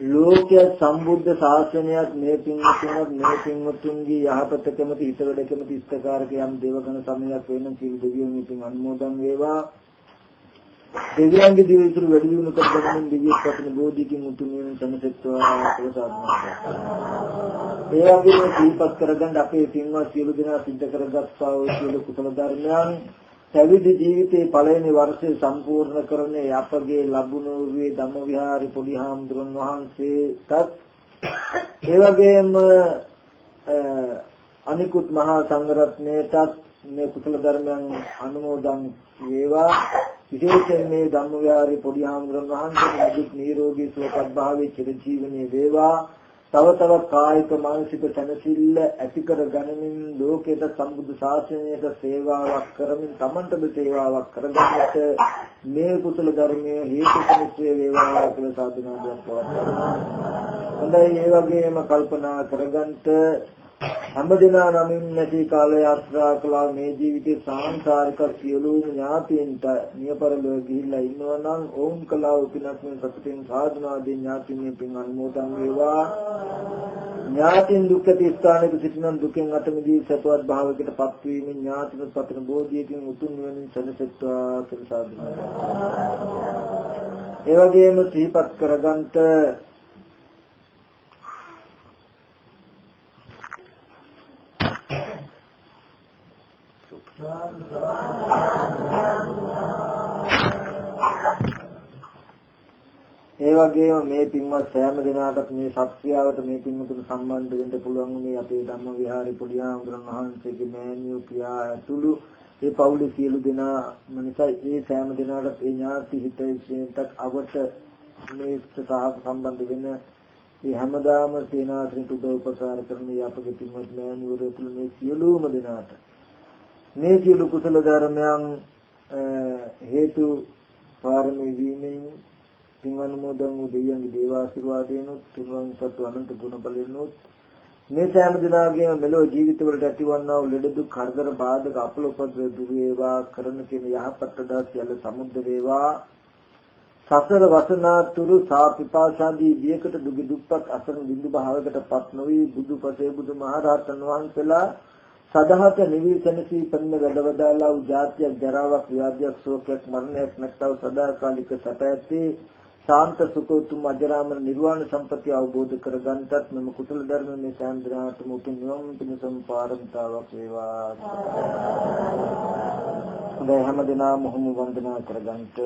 ලෝකයේ සම්බුද්ධ ශාසනයක් මේ පින්වතුන්වත් මේ පින්වතුන්ගේ යහපත කැමති හිත වැඩ කැමති ඉස්තකාරක යම් දේවගණ සමයක් වෙන සිල් දෙවියන් ඉතින් අනුමෝදන් වේවා දෙවියන්ගේ දිවිසුරු වැඩි දියුණු කර ගැනීම දිව්‍ය ප්‍රතින බෝධිකින් උතුම්මින් සමසෙත්වා ප්‍රසාදනා. ඒ වගේම දීපත් කරගන්න අපේ පින්වත් සියලු දෙනා සිද්ධ කරගත්තා වූ සියලු කුසල ධර්මයන් පැවිදි ජීවිතේ පළවෙනි වර්ෂය සම්පූර්ණ කරන්නේ අපගේ ලැබුණු වේ ධම්මවිහාරි පොඩි හාමුදුරන් වහන්සේටත්. ඒ වගේම අනිකුත් මහා සංඝරත්නයටත් මේ කුසල ධර්මයන් අනුමෝදන් වේවා. විශේෂයෙන් මේ ධම්මවිහාරී පොඩි ආමරණ වහන්සේ දුක් නිරෝගී සුවපත් භාවයේ චිරජීවනයේ වේවා. තව තව කායික මානසික තනසිල්ල ඇති කර ගනිමින් ලෝකයට සම්බුද්ධ ශාසනයට සේවාවක් කරමින් තමන්ටද සේවාවක් කරගන්නට මේ කුසල ධර්මයේ හේතු කෙනෙක්වේ වේවා කියලා සාධනාවක් පවත්වනවා. හොඳයි ඒ වගේම කල්පනා කරගන්නට හැමදෙනා නමින් නැති කාල යාත්‍රා කළා. මේ ජීවිතේ සාංසාරික සියලුම ඥාතීන්ට නියපරලෝ ගිහිල්ලා ඉන්නවා නම් ඕම් කළා උපිනස් මේ සතුටින් සාධනාදී ඥාතීන් පින් අනුමෝදන් වේවා. ඥාතින් දුක්ඛ ස්ථානයක සිටින දුකෙන් අත මිදී සතුවත් භාවයකට පත් වීමෙන් ඥාතින පතන බෝධියකින් උතුම් නිවනින් සැනසෙත්වා කියලා සාධනා ඒ වගේම සිහිපත් කරගන්නට ඒ වගේම මේ පින්වත් සෑම දිනකටත් මේ සත්‍යාවට මේ පින්වතුන් සම්බන්ධ වෙන්න පුළුවන් මේ අපේ ධම්ම විහාරේ පොඩි ආමඳුරන් වහන්සේගේ මෑණියෝ පියා ඇතුළු ඒ පවුලේ සියලු දෙනා නිසා ඒ සෑම දිනකටත් ඒ ඥාති හිතේට අවට මේ සහක සම්බන්ධ වෙන මේ හැමදාම සේනාසනට උදව් උපකාර කරන මේ අපගේ පින්වත් මෑණියෝ ඇතුළු මේ සියලුම දෙනාට. මේ සියලු කුසල ධර්මයන් හේතු පාරමී වීමෙන් පින් අනුමෝදන් වූ දෙවියන්ගේ දේව ආශිර්වාදයෙන්ුත් තුන්වන් සතු අනන්ත ගුණ බලයෙන්ුත් මේ සෑම දිනාගේම මෙලොව ජීවිතවලට ඇතිවන්නා වූ ලෙඩ දුක් කරදර බාධක අපලොපද්‍ර දුර වේවා කරන කියන යහපත් දාස් සියල්ල සමුද්ද වේවා. සසර වසනාතුරු සාපිපාසාදී වියකට දුග දුක්පත් අසරණ බිඳු භාවයකටපත් නොවි බුදුපසේ බුදුමහරහතන් වහන්සේලා සදහත නිවිසනසී පන්න වැඩවදාලා වූ ජාතියක් ජරාවක් ව්‍යාධියක් ශෝකයක් මරණයක් නැත්තව සදාකාලික සැප ඇත්තේ ශාන්ත සුඛෝතුම අජරාමර නිර්වාණ සම්පතිය අවබෝධ කරගන්නටත් මෙම කුසල ධර්ම මේ සාන්ද්‍රාටම උතුම් නිවන් පිණසම් පාරමිතාවක් වේවා. හොඳයි හැමදෙනාම මොහොම වන්දනා කරගන්නට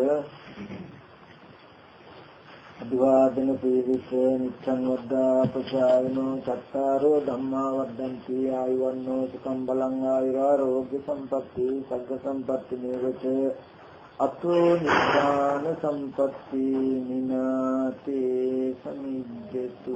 අභිවාදන පීරිස නිච්ඡං වද්දා ප්‍රසායනෝ චත්තාරෝ ධම්මා වද්දන්ති ආයුවන්නෝ සුඛං බලං ආයුරෝග්‍ය සම්පatti සග්ග සම්පatti නේවච අතෝ නිබ්බාන සම්පatti මිනාතේ සමිජ්ජතු